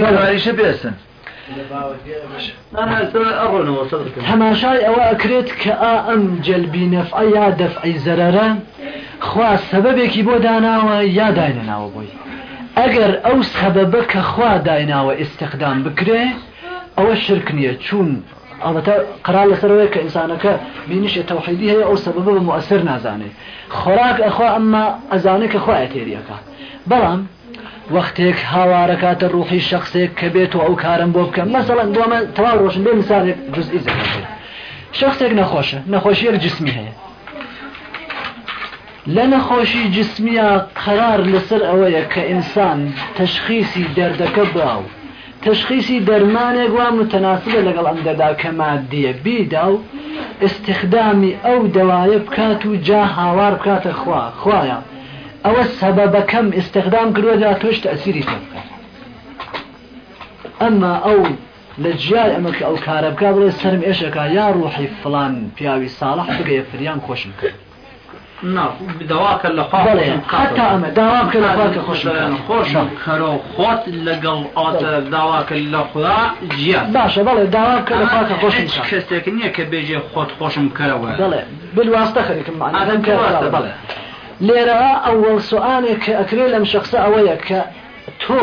هێواريشە بێسن تەماشای ئەوە ئەکرێت کە ئا ئەم جەلبی نەفعە یا دەفعی زەرەرە خوا سەبەبێکی بۆ داناوە یا داینەناوە بۆی؟ ئەگەر ئەو سەبەبە کە خوا دایناوە ئستەخدام بکرێ ئەوە شرک نییە. چوون ئەڵەتە قرار لەسەرەوەی کە ئینسانەکە بینیشە تەوحیدی هەیە ئەو سەبەبە بە مؤثر نازانێ. خۆراک ئەخوا ئەمما ئەزانێت کە خوا ئەتێریەکە. بەڵام وەختێک هاوارەکاتە ڕوحی شخصێک کە بێت و ئەو کارم بۆ بکەم. مەسەڵەن دومە تەواو ڕۆشن بێ مثالێک جزئی زەکەێت شخصێک نەخۆشە. نەخۆشیەک جسمی هەیە. لە نەخۆشی جسمیە قرار لەسەر ئەوەیە کە ئینسان تشخیصی دەردەکە براو تشخیصی دەرمانێک وا متەناسبە لەگەڵ ئەم دەدا کە مادیە بیدا و استخدامی ئەو دەوایە بکات و جا هاوار بکاتە خوا خوایە ئەوە سەبەبەکەم استخدام کردوەدا تۆش تەسیری تێ بکات ئەمما ئەو لە جیای ئەمە کە ئەو کارە بکە بڵێ سرم ئێشەکە یا ڕوحی فلان پیاوی ساڵح بگەیە فریان خۆشم کرد. داواکە لە حتا ئەمە داواکە لە خواکە خۆش خۆشم کەرە خۆت لەگەڵ ئاتە داواکە لە خدا جیان باشە بەڵێ داواکە لە خواکە خۆشم کەسێک نییە کە بێژێ خۆت خۆشم کەرەوە. بڵێ بلواستە خەریکم بڵێ. لێرە ئەوەڵ سوالێک کە ئەکرێ لەم شخصە ئەوەیە کە تۆ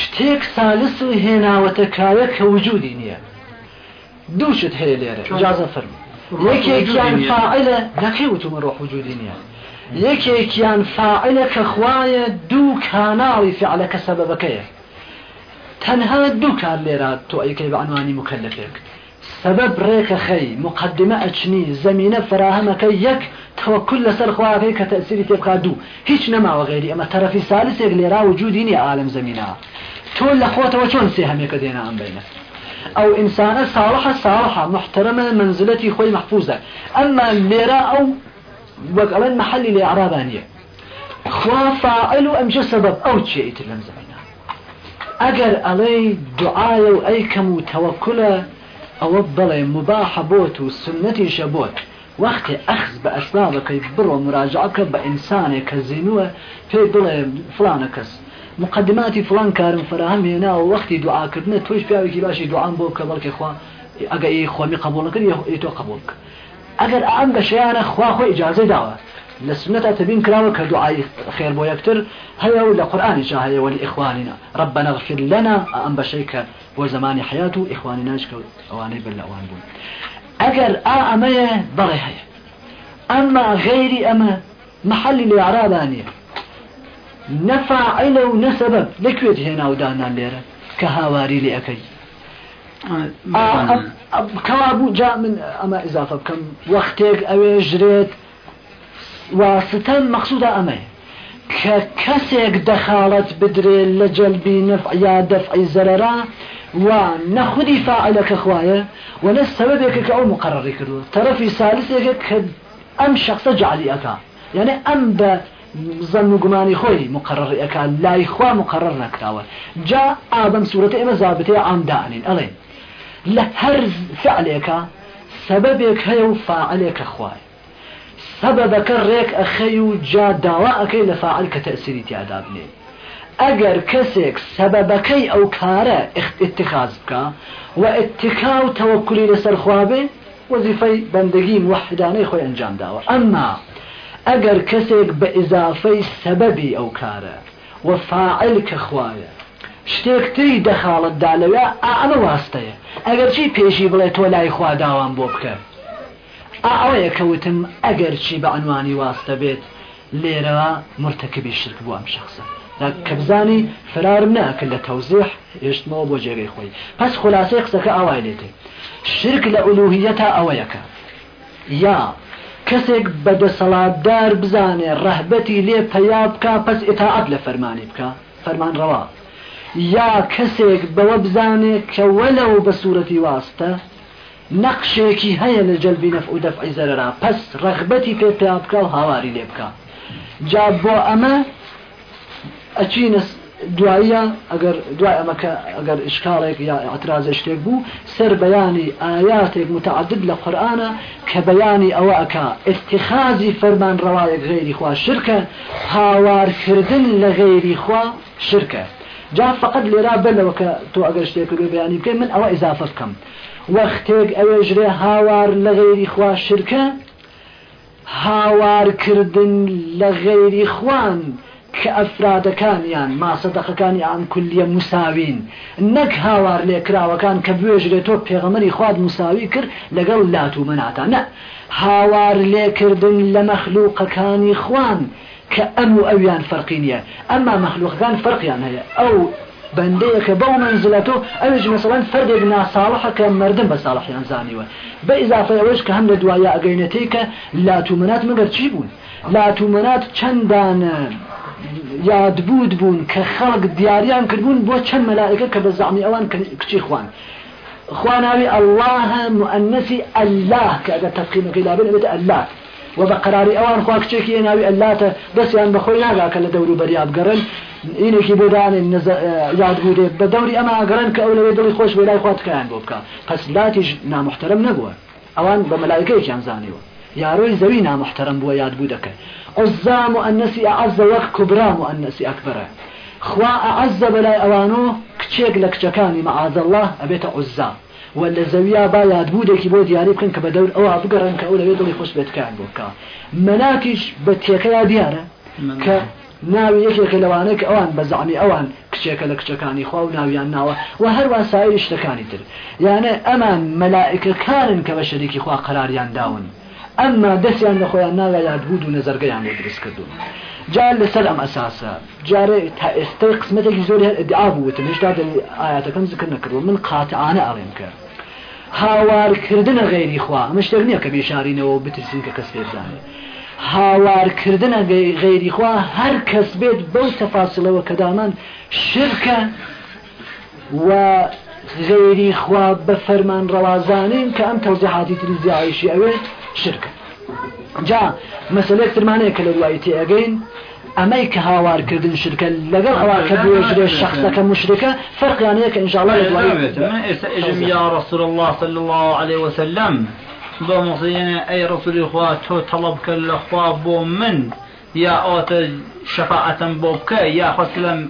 شتێک سالس و هێناوەتە کارە کە وجودی نییە دووشت هەیە لێرە جازە فەرمی یەکێکیان فاعلە نەکەوتمە ڕۆح وجودی نییە یەکێکیان فاعلە کە خوایە دوو کاناڵی فعلەکە سەبەبەکەیە تەنها دوو کار لێرا تۆ ئەیکەی بە عنوانی مکلفێک سبب خەی مقدمە ئەچنی زمینە فراهەمەکە یەک تەوەکل لەسەر خواکەی کە تەسیری تێبقا دوو هیچ نەماوە غێری ئەمە تەرەفی سالسێک لێرا وجودی نیە عالم خۆتەوە چۆن سێ هەمێکە دێنە ئەم بینە ئەو ئینسانە ساڵحە ساڵحە محترمە منزلەتی خۆی محفوظە ئەمما لێرا ئەو وەگەڵەن محلی لێ عرابانیە خوا فاعل ئەمجە سبب ئەو چیە ئیتر لەم زمینە ئەگەر ئەڵێ دوعاە و ئەیکەم و تەوەکلە ئەوە بڵێ مباحە بۆت و سنەتیشە بۆت وەختی ئەخز بە ئەسبابەکەی بڕۆ مراجعەکە بە ئینسانێک کە زینووە پێی بڵێ فلانە کەس مقدماتی فلان کارم فراهم هێنا و وەختی دوعاکردنە توش پیاوێکی باشی دوعام بۆ کە بەڵکی خوا ئەگە ئی خۆمی قبولەکرد تۆ قبول ئەگەر ئەم داوە لە سنەتا تبین کراوە کە دوعای خێر بۆ یەکتر هەیە و لە قورآانی جا هەیە ولی ئیخوانینا ربنا اغفر لنا ئەم بەشەی کە بۆ زمانی حیات و ئیخوانی ناشکە ئەوانەی بل لەوان بوون ئەگەر ئا ئەمەیە بەڵێ هەیە ئەمما غێری ئەمە محلی لێ عرابانیە نەفاعلە و نەسەبب لەکوێت هێنا و دانان لێرە کە هاواری لێ ئەەکەی کەوابوو جا من ئەمە ئضافە بکەم وەختێک ئەوێ ژرێت واستە مەخصودا ئەمەیە کە دەخاڵەت بدرێت لە جەلبی نەف یا دەفعی زەرەرا و نەخودی فاعلەکە خوایە و لە سەبەبێکە کە ئەو مقرڕی کردو تەرەفی سالسێکە کە ئەم شخصە جعلی ئەەکە یعنی ئەم بە زەن و گومانی خۆی مقرڕ ئەەکە لای خوا مقرڕ نەکراوە. جا ئابم سوورەت ئێمە زابتەیە ئامدانین. ئەڵێ لە هەر خوای. سەبەبەکە ڕێک ئەخەی و جا داوا ئەەکەی لە فاعل کە تەسیری تیادا بنێ ئەگەر کەسێک سەبەبەکەی ئەو کارە اتخاز بکە و اتکا و تەوەکولی لەسەر خوابێ وەزیفەی بەندگی وحدانەی خۆی ئەنجام داوە ئەمما ئەگەر کەسێک بە ئیزافەی سەبەبی ئەو کارە و فاعل کە خوایە شتێکتری دەخاڵتدا لەوێ ئەمە واستەیە ئەگەر چی پێشی بڵێ تۆ لای خوا داوام بۆ بکە ئەوەیە کەوتم ئەگەر چی بە عنوانی واستە بێت لێرەوە مرتکبی شرک بوو ئەم شخصە. کە بزانی فرارم ناکرد لە تەوزیح هێشتمەوە بۆ جێگەی خۆی. پس خلاصەی قسەکە ئاوای لێتێ شرک لە ئولوهیەتا ئەوەیەکە یا کەسێک بەدەسەڵاتدار بزانێ ڕەهبەتی لێ پەیا بکە پس ئتاعات لە فەرمانی بکە. فەرمان ڕەوا. یا کەسێک بەوە بزانێ کە وەلەو بە سوورەتی واستە نەقشێکی هەیە لە جەلبی نەف و دەفعی زەررا پس ڕەغبەتی پێ پێ بکە و هاواری لێ بکە. جا بۆ ئەمە ئەچینە دوایە ئەگەر دوای ئەمەکە ئەگەر ئشکالێک یا ئەترازە شتێک بوو سەر بەیانی ئاياتێک متعدد لە قورآانە کە بەیانی ئەوە ئەکا. اتخازی فەرمان ڕەوایەک غێری خوا شرکە هاوارکردن لە غێری خوا شرکە. جا فقط لێرا بەلەوە کە تۆ ئەگەر شتێک بەیانی بکەین من ئەوە ئیزافە بکەم. وەختێک ئەوێژرێ هاوار لە غێری خوا شرکە هاوارکردن لە غێری خوان کە ئەفرادەکانیان ماسەدەقەکانی ئان کولیە مساوین نەک هاوار لێکراوەکان کە بێژرێت تۆ پێغەمەری خواد مساوی کرد لەگەڵ لات و مناتە نە هاوار لێکردن لە مەخلوقەکانی خوان کە ئەم و ئەویان فەرقی نییە. ئەمما مەخلوقەکان فەرقیان هەیە. ئەو بەندەیەکە بەو منزلەتۆ ئەوش مثلەن فەردێک ناساڵحە کە مردم بە ساڵحیان زانیوە بە ئیزافە ئەوەش کە هەم لە دوایە ئەگەینەتی کە لاتومەنات مەگەر چی بوون لاتومەنات چەندانە یادبوود بوون کە خەڵک دیاریان کردبوون بۆ چەند مەلائکە کە بە زعمی ئەوان کچی خوان؟ خواناوی الله مؤنثی الله ئەگەر تفخیمەکەی لابن ئەبێت الله. و بە قراری ئەوان خوا کچێکی ناوی ئەلاتە دەستیان بەخۆی ناگا کە لە دەور و گەڕن اینێکی بۆدانێن یاد بوودێ بە دەوری ئەمە ئەگەڕن کە ئەو لەوێ دڵی خۆش وێلای خواتکیان بۆ بکە پس لاتیش نامحترم نەبووە ئەوان بە مەلایکەیەکیان زانیوە یاروی زەوی نامحترم بووە یاد بوو دەکە عزا مؤنسی ئەعز وەک کوبرا مؤنسی ئەکبرە خوا ئەعز بەلای ئەوانۆ کچێک لە کچەکانی مەعاذ الله ئەبێتە عزا و لە زەویا با یادبوودێکی بۆ دیاری بکەن کە بە دەور ئەوە بگەڕن کە ئەو لەوێ دڵی خۆش بێتکان بۆ بکە مەناکیش بە تێکەیا دیارە کە ناوی یەکێکە لەوانەیە کە ئەوان بە زعمی ئەوان کچێکە لە کچەکانی خوا و ناویان ناوە و هەروە سایر شتەکانی تر. یانە ئەمان مەلائکەکانن کە بە شەریکی خوا قراریان داون. ئەمما دەستیان لە خۆیان ناوە یادبوود و نەزەرگەیان لێ دروست کردو جار لەسەر ئەم ئەساسە جارێ تا ئێستای قسمەتێکی زۆر ئەدعا بووتن هێشتا ئاياتەکەم ذکر نەکردو من قاتعانە ئەڵێم کرد. هاوارکردنە غێری خوا ئەمە شتێک نییە کە بێشارینەوە بترسین کە کەس پێزانێ هاوارکردنە غێری خوا هەر کەس بێت بەو تەفاسلەوە کە دامان شرکە و غێری خوا بە فەرمان ڕەوازانین کە ئەم تەوزیحاتی تریزی عیشی ئەوێ شرکە. جا مەسلێک ترمانەیە کە لە دوایی تێگەین ئەمەی کە هاوارکردن شرکە لەگەڵ ئەوە کە بێژرێ شخصەکە مشرکە فەرقیانەیە کە ئینشاءڵە لە دوایی یا رسول الله صلى الله عليه وسلم بۆ مۆزیێنە ئەی ڕسووری خوا تۆ تەڵب کە لە خوا بۆ من یا ئەوتە شەفاعەتم بۆ بکە یا خۆسلم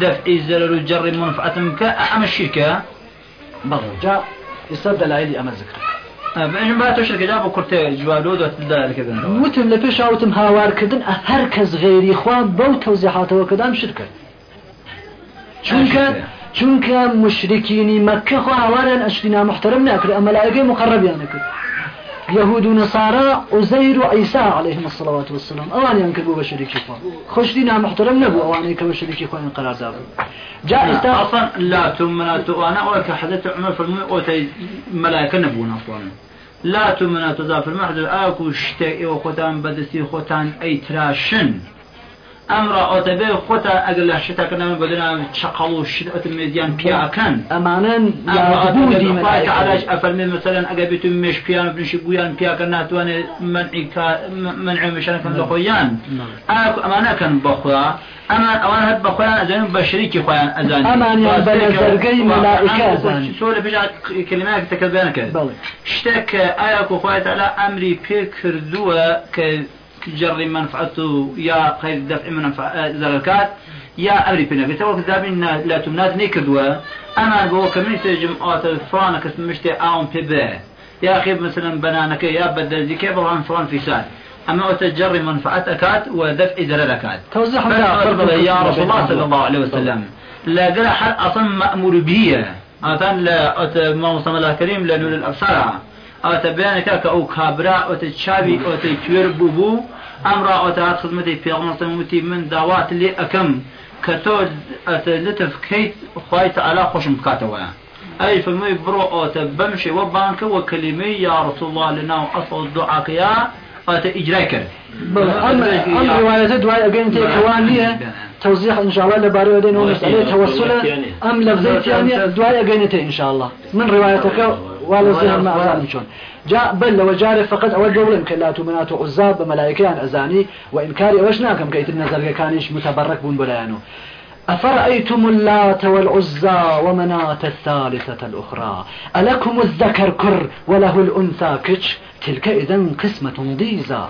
دەفعی زەرر و جەڕی منفعەتم بکە ئەمە شیرکە؟ بەڵ جا ئێستا دەلایلی ئەمە ذکر. بەژم با تۆ شرکەجا بۆ کورتێ جوالۆ دەکردن وتم لە پێش ئاوتم هاوارکردن هەر کەس غێری خوا بەو تەوزیحاتەوە کەدام شرکە چونکە چونکە مشرکینی مەکە خۆ هاواریان ئەشتی نامحترم ناکرد ئەمەلایەکەی يهود ونصارى عزير وعيسى عليهم الصلاة والسلام. أوان ينكبوا بشريك إخوان خشدنا محترم نبو أوان ينكبوا بشريك إخوان قرار دابو جاء استا أصلا لا تمنا تؤانا أو كحدث عمر فرمي أوتي ملائكة نبونا أصلا لا تمنا تزافر محجر آكو شتاء وخوتان بدسي خوتان أي تراشن. ئەمڕە ئۆتەبێ خۆتا ئەگەر لە شتەکەنەوە بەدنا چقەڵ و شت مێدیان پیاکەن ئەمانن علاش ئەفەرمێ مەسەرەن ئەگە بێت مێش پیان بنشی بویان پیاکە ناتوانێت منع مشانەکەن لە خۆیان ئەمانەکەن بەخوا ئەمان ئەوان هەت بە خۆیان ئەزانن بە شەریکی خۆیان ئەزان ئەمانیان بە نەزەرگەی مەلائکە لە پێش کلمەیەک تەکە بیان کرد شتێک ئایا کوخوایەت ئەلا ئەمری پێ کردووە کە جر منفعته يا قيد دفع منفعة زركات يا أمري بنا. بتوقع ذابين لا تمنات نيكدوا أنا بقول كمين سجم آت الفرانة كسم مشتي آون ببه يا أخي مثلا بنانك يا بدل كيف عن فران في سال أما أتجري منفعتك ودفع ضررك توزيح يا رسول الله صلى الله عليه وسلم لا قال حد أصلا مأمور به. أتان لا أت ما مصمم الله كريم لنور الأبصار ئەوتە بیانەکە کە ئەو کابرا ئۆتە چاوی ئۆتەی کوێر بوو بوو ئەمڕا ئۆتەهات خزمەتی پێغمەسەموتی من داوات لێ ئەەکەم کە تۆ لتف بکەیت خی تەعالا خۆشم بکاتەوە. ئەی فمەی بڕۆ ئۆتە بەم شێوە بانکە وە کەلیمەی یا ڕسول الله لە ناو ئەسڵ دوعاکەیە ئەتە ئیجرای کرد. رواية دواء أجين تيكوان ليه توزيع إن شاء الله لبارو دين ومسألة توصله أم لفظيت يعني دواء أجين إن شاء الله من روايتك ولا زين ما أزاني شون جاء بل لو جاري فقط أول جولة كلات ومنات عزاب بملائكة أزاني وإنكاري وش ناكم كيت النظر كانش متبرك بون بلايانو أفرأيتم اللات والعزى ومناة الثالثة الأخرى؟ ألكم الذكر كر وله الأنثى كتش تلك إذا قسمة ضيزى.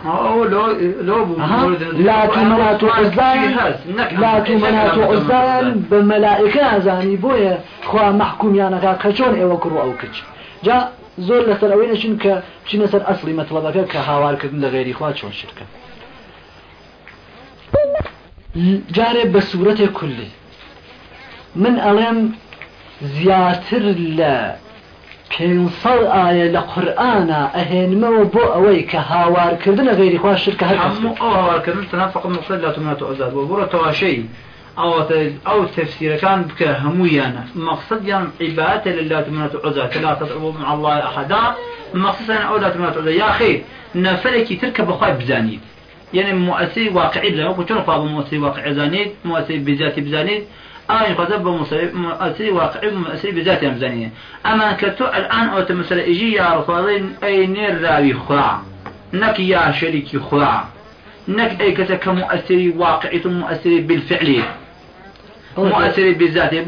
لا تمناة عزان لا تمناة عزان بملائكة زاني بويا خوا محكوم يعني كشون أيوه كرو أو كتش جا زۆر لەسەر ئەوەی نەچین کە چینە سەر ئەسلی مەطلبەکە کە هاوارکردن لە غێری خوا چۆن شکە جارێ بە سوورەتێ کولی. من ئەڵێم زیاتر لە پێسەڵ ئاە لە قورآە ئەهێنمەوە بۆ ئەوەی کە هاوارکردن لە غێری خوا شکە هەر هەموو ئەو هاوارکردن تەنها فقط مفرد لا تمنات ئازاد بۆ بڕە تەواشەی ئەو تفسیرەکان بکە هەموویانە مەقصدیان عیباتە لە لا تمنات عزا لا تدعو مع الله أحدا. مقصدا أو لا تمنات عزا يا أخي نفلكي تركب بخواي بزانيد. يعني مؤسسي واقعي بزانيت وكل فاضل مؤسسي واقعي زانيت مؤسسي بذاتي بزانيت آه خذب مؤسسي واقعي مؤسسي بذاتي بزانيت أما كتو الآن أو تمثل إجي يا رفاضين أي نير راوي خرع نك يا شريكي خرع نك أي كتك مؤسسي واقعي مؤسسي بالفعل. مؤثر بذاته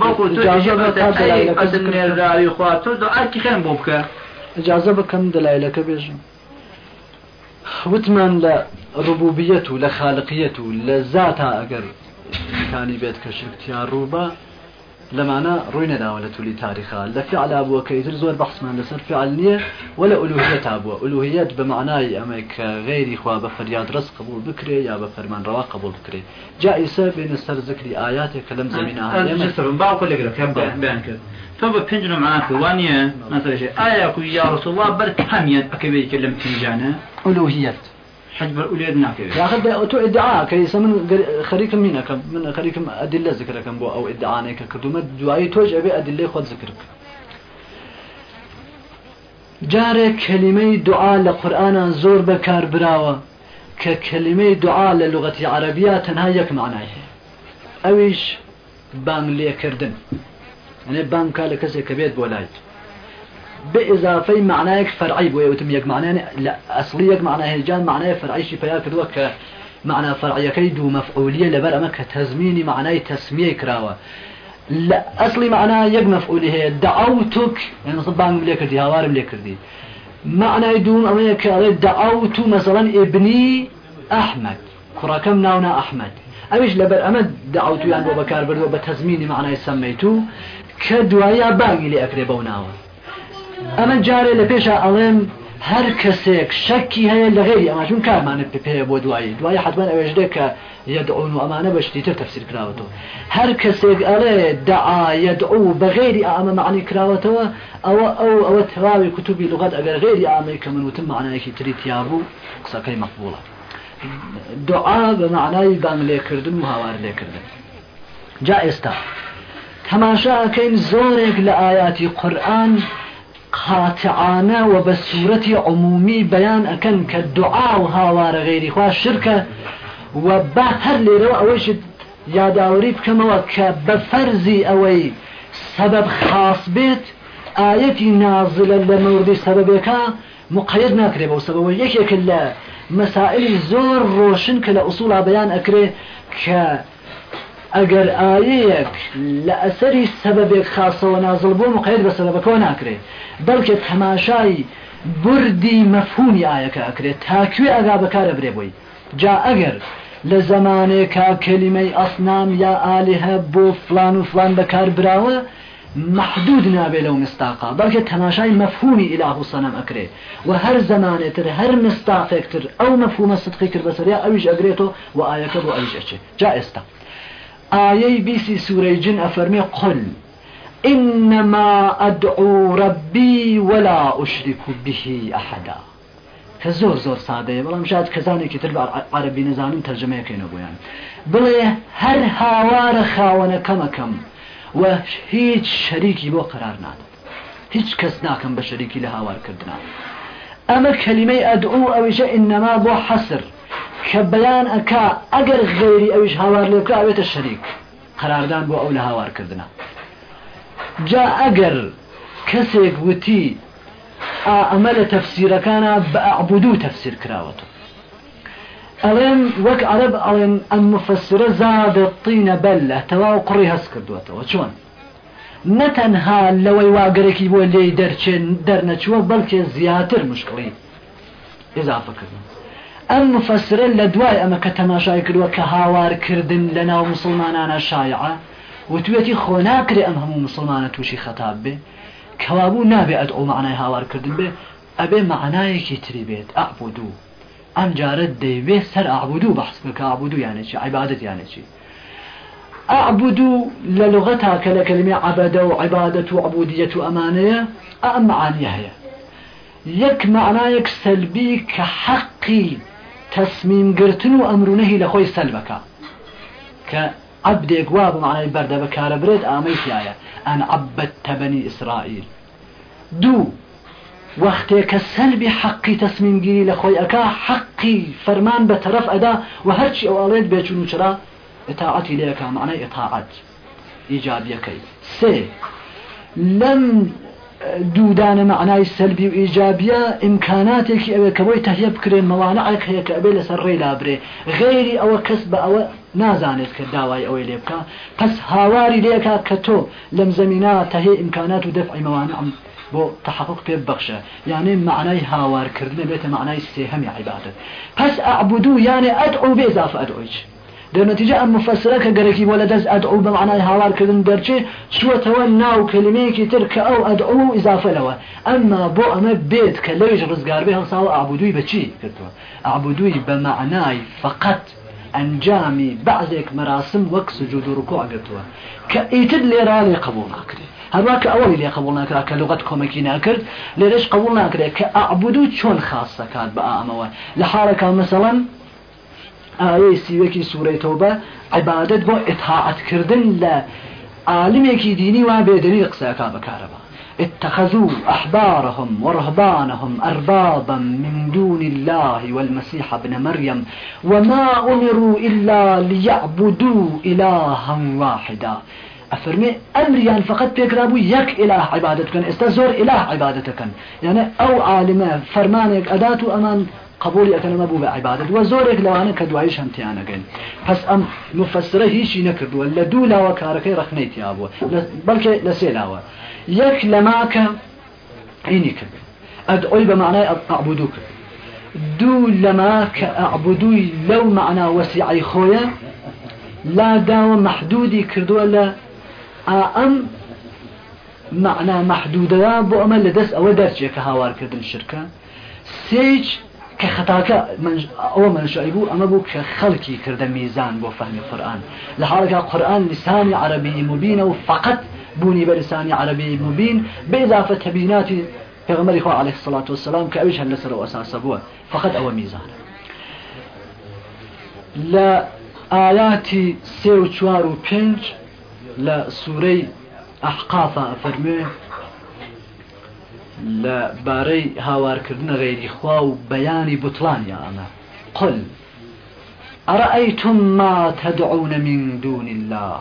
راوي خرع تو دو أكي خين بوبك إجازة بكم دلائلك بيجم وتمان لە ڕبوبیەت و لە خالقیەت و لە زاتا ئەگەر کانی بێت کە شرکتیان ڕووبە لەمانە ڕووی نەداوە لە تولی تاریخا لە فعلا بووە کەیتر زۆر بەخسمان لەسەر فعل نییە ولا ئولوهیەت بووە ئولوهیەت بە معنای ئەمە کە غێری خوا بە فەریاد ڕست قبول بکرێ یا بە فەرمانڕەوا قبول بکرێ جائسە بێنە سەر ذکری ئاياتێک کە لەم زمینە باوکە لەگرەکە بیان کرد. تۆ بە پێنج معاکە وانە مەسەرشێ ئایا کو یا رسول الله بەر کامیان ئەکەوێت کە لەم پنجانە ئولوهیەت حجب الأولاد ناكل يا أخي تو إدعاء. كيس من خريك مينك من خريك أدلة ذكرك بو أو كدومة دعائي توج أبي أدلة خد ذكرك. کەلیمەی دوعا لە قورآە زۆر بەکار براوە کە کەلیمەی دوعا لە لغەتی عربیە تەنها یەک معنای هەیە ئەویش بانگ لێکردن ئەێ بانکا لە کەسێک کە بێت بۆ لای بإضافة معناك فرعي بو يوتم يك معنى لا أصلي يك معنى هجان معنى فرعي شي فيا كدوا ك معنى فرعي كي دو مفعولية لبر أما كتزميني معنى تسمية كراوة. لا أصلي معنى يك مفعولية دعوتك يعني صبان بليك دي هوار بليك دي معنى دوم أما يك دعوت مثلا ابني أحمد. كراكم ناونا أحمد. أمش لبر أما دعوت يعني بكار بردو بتزميني معنى سميتو. كدوايا باقي لي أكري ناوة. ئەمە جارێ لە پێشە ئەڵێم هەر کەسێک شەکی هەیە لە غێری ئەماچون کارمانت پێ بۆ دوایی. دوای حتمما ئەوێژدە کە یدعون و ئەمانە بەشتی تر تەفسیر کراوەتەوە. هەر کەسێک ئەڵێ دعا یدعو بە غێری ئامە معنی کراوەتەوە ئەوە ئەو ئەوە تەواوی کتوبی لغات ئەگەر غێری ئامەی کە منوتم معنایەکی تری تیابوو قسەکەی مەقبوڵە دعا بە معنای بانگ لێکردن و هاوار لێکردن. جا ئێستا تەماشاکەین زۆرێک لە ئاياتی قورآن قاطعانە و بە سوورەتی عمومی بەیان ئەەکەن کە دوعا و هاوارە غێری خوا شرکە و با هەر لێرەوە ئەوەیشت یاداوری بکەمەوە کە بە فەرزی ئەوەی سبب خاص بێت ئاەتی نازلە لە مەوردی سەبەبێکە مقید ناکرێ بەو سەبەوە یەکێکە لە مەسائلی زۆر ڕۆشن کە لە ئووسڵا بەیان ئەکرێ کە ئەگەر ئاەیەک لە ئەسەری سەبەبێک خاصەوە نازڵ بۆ مقید بە سەبەکەەوە ناکرێت بەڵکە تەماشای بردی مەفهومی ئاەکە ئەکرێت تاکوێ ئەگا بەکارە برێ بووی جا ئەگەر لە زمانێکا کەلیمەی ئەسنام یا ئالهە بۆ فلان و فلان بەکار براوە محدود نابێ لەو مستاقا بەڵکە تەماشای مەفهومی ئیلاه و سەنەم ئەکرێ و هەر زمانێتر هەر مستافێکتر ئەو مەفهومە سدقی کرد بەسەریا ئەویش ئەگرێتەوە و ئاەکە بۆ ئەویش ئەچێت جا ئێستا آيي بيسي سورة جن أفرمي قل إنما أدعو ربي ولا أشرك به أحدا. كزور زور سادة. بلام شاید کەزانێکی كتر عربي نزانم تەرجمەیەکەینە بۆیان بڵێ هەر هاوارە خاوەنەکەمەکەم و هیچ شەریکی بۆ قرار نادات هیچ کەس ناکەم بە شەریکی لە هاوارکردنا ئەمە کەلیمەی ئەدعو ئەویشە ئینەما بۆ حەسر کە بەیان ئەکا ئەگەر غێری هاوار لێ بکە ئەوێتە شەریک قراردان بۆ ئەو لە هاوارکردنە جا ئەگەر کەسێک وتی ئەمە لە تەفسیرەکانە بە عبودو تەفسیر کراوەتەوە ئەڵێن وەک عرب ئەڵێن ئەم مفسرە زادە تینە بەلە تەواو قڕی هەست کردوێتەوە چۆن نەتەنها لەوەی واگەرێکی بۆ لێی دەرچێن دەرنەچووە بەڵکێ زیاتر مشکڵی ئەم مفسرە لە دوای ئەمە کە تەماشای کردووە کە هاوارکردن لە ناو مسلمانانە شایعە وتوێتی خۆ ناکرێ ئەم هەموو مسلمانە تووشی خەتاب بێ کەوابوو نابێ ئەد ئەو معنای هاوارکردن بێ ئەبێ معنایەکی تری بێت ئەعبودوو ئەم جارە دەیوێ سەر ئەعبودوو بەحس بکە ئەعبودوو یانێکی عیبادت یانێکی ئەعبودوو لە لغەتا کە لە کلمە عبەدە و عیبادەت و عبودیەت و ئەمانەیە ئەم معانیە هەیە یەک معنایەک سەلبی کە حەقی تەسمیم گرتن و ئەمرونەهی لە خۆی سەلبەکە کە عبدێک وا بمعنای بەردە بەکارە برێت ئامەی تایە ئەن عبەت تەبەنی ئیسرائیل دوو وەختێک کە سەلبی حەقی تەسمیمگیری لە خۆی ئەکا حەقی فەرمان بە تەرەف ئەدا و هەرچی ئەوڵێت بێچون و چرا ئتاعەتی لەکە معنای ئتاعەت ئیجابیەکەی سێ لەم دوودانە معنای سەلبی و ئیجابیە ئیمکاناتێکی ئەوێ کە بۆی تەهیە بکرێن مەوانەعێک هەیە کە ئەبێ لەسەر ڕێ لابرێ. غێری ئەوە کەس بە ئەوە نازانێت کە داوای ئەوەی لێ بکە. پس هاواری لێکا کە تۆ لەم زەمینا تەهەیە ئیمکانات و دەفعی مەوانە بۆ تحقق پێ بەخشە یانێ معنای هاوارکردن بێتە معنای ئەدعویچ. دەنەتیجە ئەم مفسرە کە گەرەکی بۆ لە دەست ئەدعو بە معنای هاوارکردن دەرچێ چوەتەوە ناو کلمەیەکی تر کە ئەو ئەدعو ئیزافەلەوە ئەمما بۆ ئەمە بێت کە لەویش ڕزگار بێ هەڵساوە ئابودووی بەچی کردووە ئابودووی بە معنای فقط ئەنجامی بعضێک مەراسم وەک سجود و ڕکوع گرتووە کە ئیتر لێرا لێ قبول ناکرێت هەروە کە ئەوەی لێ قبول ناکرا کە لغت کۆمەکی ناکرد لێرەش قبول ناکرێت کە ئەعبودو چۆن خاص دەکات بە ئامەوە لە حاڵەکە مەسەڵەن ئاەی سیوەکی سوورەیتەوە بە عیبادت بۆ ئتاعەتکردن لە عالمێکی دینی وا بێدەنی قسەکە بەکارەوە اتخذوا أحبارهم ورهبانهم أربابا من دون الله والمسيح ابن مريم وما أمروا إلا ليعبدوا إلها واحدا. أفرمي أمريان فقط بيقرابوا يك إله عبادتكن استزور إله عبادتكن. يعني أو عالمة فرمانك أداتو أمان قبولی ئەەکەنەمە بوو بە عیبادت وە زۆرێک لەوانە کە دوایش هەمتیانەگەن پس ئەم مفسرە هیچی نەکردووە لە دوو لاوە کارەکەی ڕخنەی تیا بووە بەڵکە لە سێ لاوە یەک لەماکە عینی کرد. ئەدعۆی بە معنای ئەعبودو کرد. دوو لەما کە ئەعبودووی لەو معنا وەسیعی خۆیە لا داوە محدودی کردووە لە ئەم معنا محدودەوە بۆ ئەمە لە دەست ئەوە دەرچێکە هاوارکردن شرکە سێج کە خەتاکە ئەوە منشعی بوو ئەمە بوو کە خەڵکی کردە میزان بۆ فەهمی قورآن. لە حاڵێکا قورآن لسانی عربی مبینە و فقط بوونی بە لسانی عربی مبین بإضافة تبیناتی پێغمەری خوا عليه الصلاة والسلام کە ئەویش هەر لەسەر ئەساسە بووە. فقط ئەوە میزانە لە ئاياتی سێ و چوار و پێنج لە سوورەی ئەحقافە لە بارەی هاوارکردنە غێری خوا و بەیانی بوتڵانیا ئەمە. قل ئەرأيتم ما تدعون من دون الله؟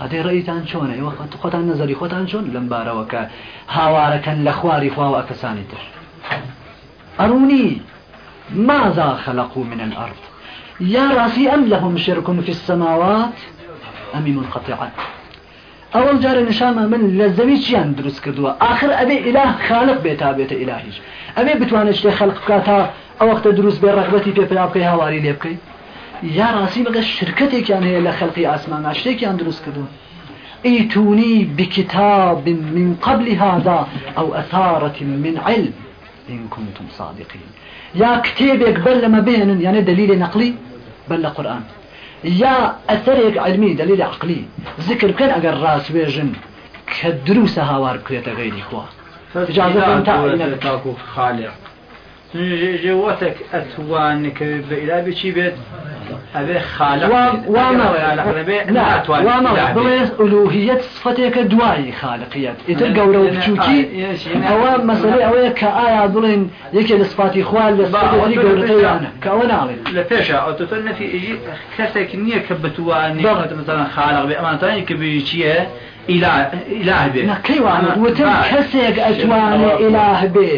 ئەدەی ڕێیتان چۆنە خۆتان نظری خۆتان چۆن لەم بارەوە کە هاوارەکەن لە خواری خواوە کەسانی تر. ئەرونی ماذا خلقوا من الأرض؟ يا راسي أم لهم شرك في السماوات أم منقطعة ئەوەم جارە نیشانمە من لە زەوی چیان دروست کردووە؟ آخر ئەبێ ئیلا خالق بێتا بێتە ئیلاهیش. ئەبێ بتوانێت شتێ خەلق بکاتە ئەو وەختە دروست بێ ڕغبەتی پێ پیا بکەی هاواری لێ بکەیت یا ڕاستی بەگە شرکتێکیان هەیە لە خەڵقی ئاسمان شتێکیان دروست کردو ئیتونی بكتاب من قبل هذا أو أثارة من علم إن كنتم صادقين يا كتابك بل لما بينن يعني دليل نقلي بل قرآن یا ئەسەرێک علمی دلیل عقلی ذکر بکەن ئەگەر ڕاست بێژن کە دروسە هاوار بکرێتە غیری خوا. تاکو خالق. جوتك أتوانك بإله بشي بيت أبي خالق واما بڵێ ئولوهیت سفەتێکە دوایی خالقیت ئیتر گەورە و بچووکی ئەوە مەسلەی ئەوەیە کە ئایا بڵێن یەکێ لە سپاتی خوال لە سپاتی گەورەتەیانە کە ئەوە ناڵێن لە پێشە ئۆتۆتۆ نەفی کەسێک نییە کە بتوانێت مثلا خالق بێ ئەمانتانی کە چییە؟ إله بێ نەکەی وانە وتم کەسێک ئەتوانێ ئیلاه بێ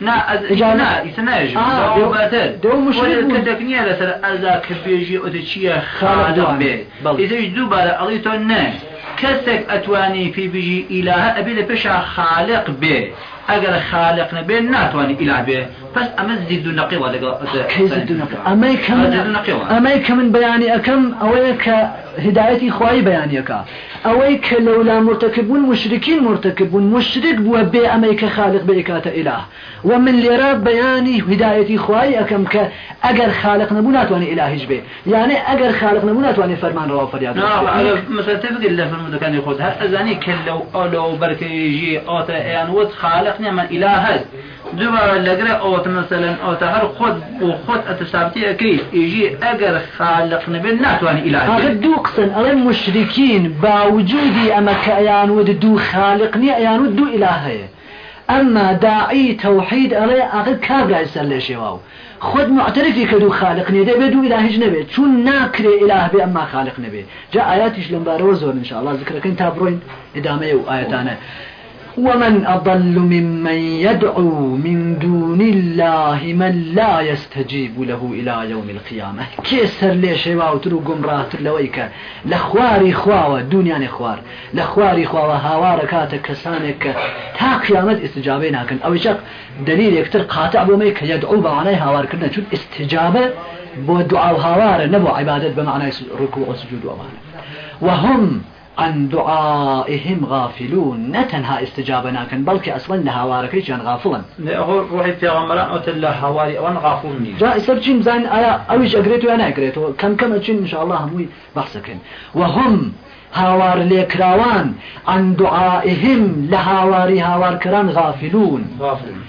نا نا يتناجم آه. دو باتر. دو مشرك كتكنية لسر أرزا كبيجي أتشيا خالق بي إذا يجدو بالا أغيتو نه. كسك أتواني في بيجي إله أبي لبشا خالق بي اگر خالق نبي ناتواني إله بي بس أما زيد نقي ولا كي زيد نقي أما كم أما كم بياني أكم أويك هدايتي خواي بياني أكا أويك لولا مرتكبون مشركين مرتكبون مشرك بو بي أميك خالق بإكات إله. ومن لرا بياني هدايتي خواي أكم ك أجر خالق نبو ناتواني إلهج بي يعني أجر خالق نبو ناتواني فرمان روا فرياد نعم مثلا تفق الله في المدكان يخوض أزاني كلو أولو بركي يجي أوتا يعني ود خالقني من إله دوباره لقرا أوت مثلا أوت هر خود وخود أتسابتي أكيد يجي أجر خالق نبي ناتواني إله هذا دوقسن أغير مشركين باوجودي أما كأيان ود دو خالقني أيان ود دو إلهي. أما داعي توحيد أغير أغير كابرا يسأل شواو خود معترفي كدو خالق نبي بدو إله نبي شون ناكري إله بي أما خالق نبي جاء آياتش لنبارة وزور إن شاء الله ذكرك انت بروين إدامة وآياتانا ومن أضل ممن يدعو من دون الله من لا يستجيب له إلى يوم القيامة. كيسر لي شواو ترو قمراه تلويك لخواري خواوة دنيا خوار. لخواري خواوة هاوار كات كسانك. تا قيامت استجابين هكذا أو شق دليل يكتر قاطع بوميك يدعو بمعنى هاوار كنا شو استجابة بو دعاء هاوار نبو عبادة بمعنى ركوع وسجود ومعنى وهم عن دعائهم غافلون. نتنها استجابنا كان بل أصلا نهاوارك كان غافلا. روحي في غمران أتلا هواري وان غافلني جاء سبجين زين أنا أويش أقريتو أنا أقريتو كم كم أجين إن شاء الله هموي بحثكن وهم هاوار ليكراوان عن دعائهم لهاواري هاوار كران غافلون. غافلون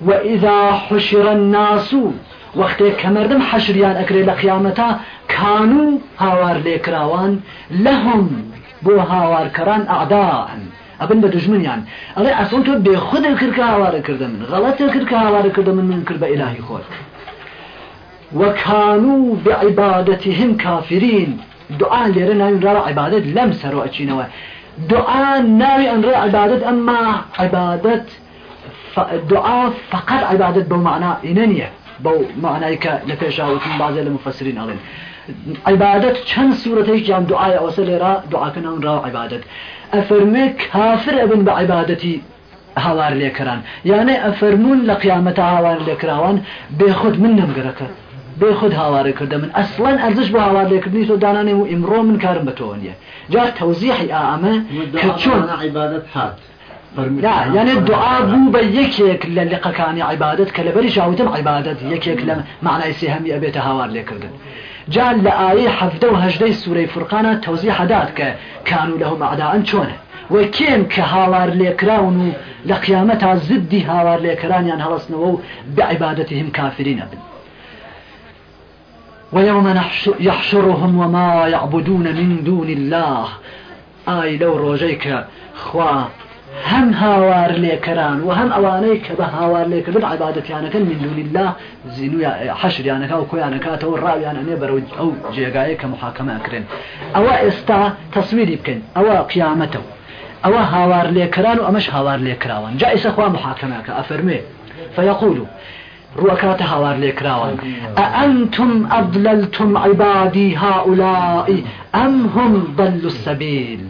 وإذا حشر الناس وقت كمردم حشريان أكري لقيامتا كانوا هاوار ليكراوان لهم بو هاوار كران أعداء أبن بدجمن يعني أغي أصلا تو بخود الكركة هاوار كرد من غلط الكركة هاوار كرد من من كرب إلهي خود. وكانوا بعبادتهم كافرين دعاء لرنا ينرى عبادة لم سروا أتشينوا دعاء ناوي أنرى عبادة أما عبادة دعاء فقط عبادة بمعنى إننيه بو معنايك لفيشاوتين بعض المفسرين أغلين عبادت چند صورتي كان دعاء وصل را دعاء كان را عبادت أفرمي كافر ابن بعبادتي هاوار ليكران يعني أفرمون لقيامة هاوار ليكراوان بيخد منهم قركر بيخد هاوار كرده من. أصلا أرزش بو هاوار ليكردني سو داناني وإمرو من كارم بتوانيه جاء توزيحي آمه كتشون عبادت حات لا يعني الدعاء بو بيكيك اللي كان عبادت كلبري شاوتم عبادت يكيك معنى سهم يبيت هاوار ليكردن جال لآية حفظة وهجدي سورة فرقانة توزيح دات كانوا لهم أعداء شونه وكيم كهاوار ليكراون لقيامتها زدي هاوار ليكران يعني هلصنوا بعبادتهم كافرين ويوم يحشرهم وما يعبدون من دون الله. آي لو روجيك خوا هم هاوار ليكران وهم اوانيك به هاوار ليكران عبادت يعني كان من دون الله زينو حشر يعني كاو كو يعني كاتو الرأي يعني اني برو أو جيغاي كمحاكمة اكرين أو استا تصوير يمكن أو قيامته أو هاوار ليكران وامش هاوار ليكراوان جائس اخوة محاكمة افرمي فيقولوا روكات هاوار ليكراوان أأنتم أضللتم عبادي هؤلاء أم هم ضلوا السبيل؟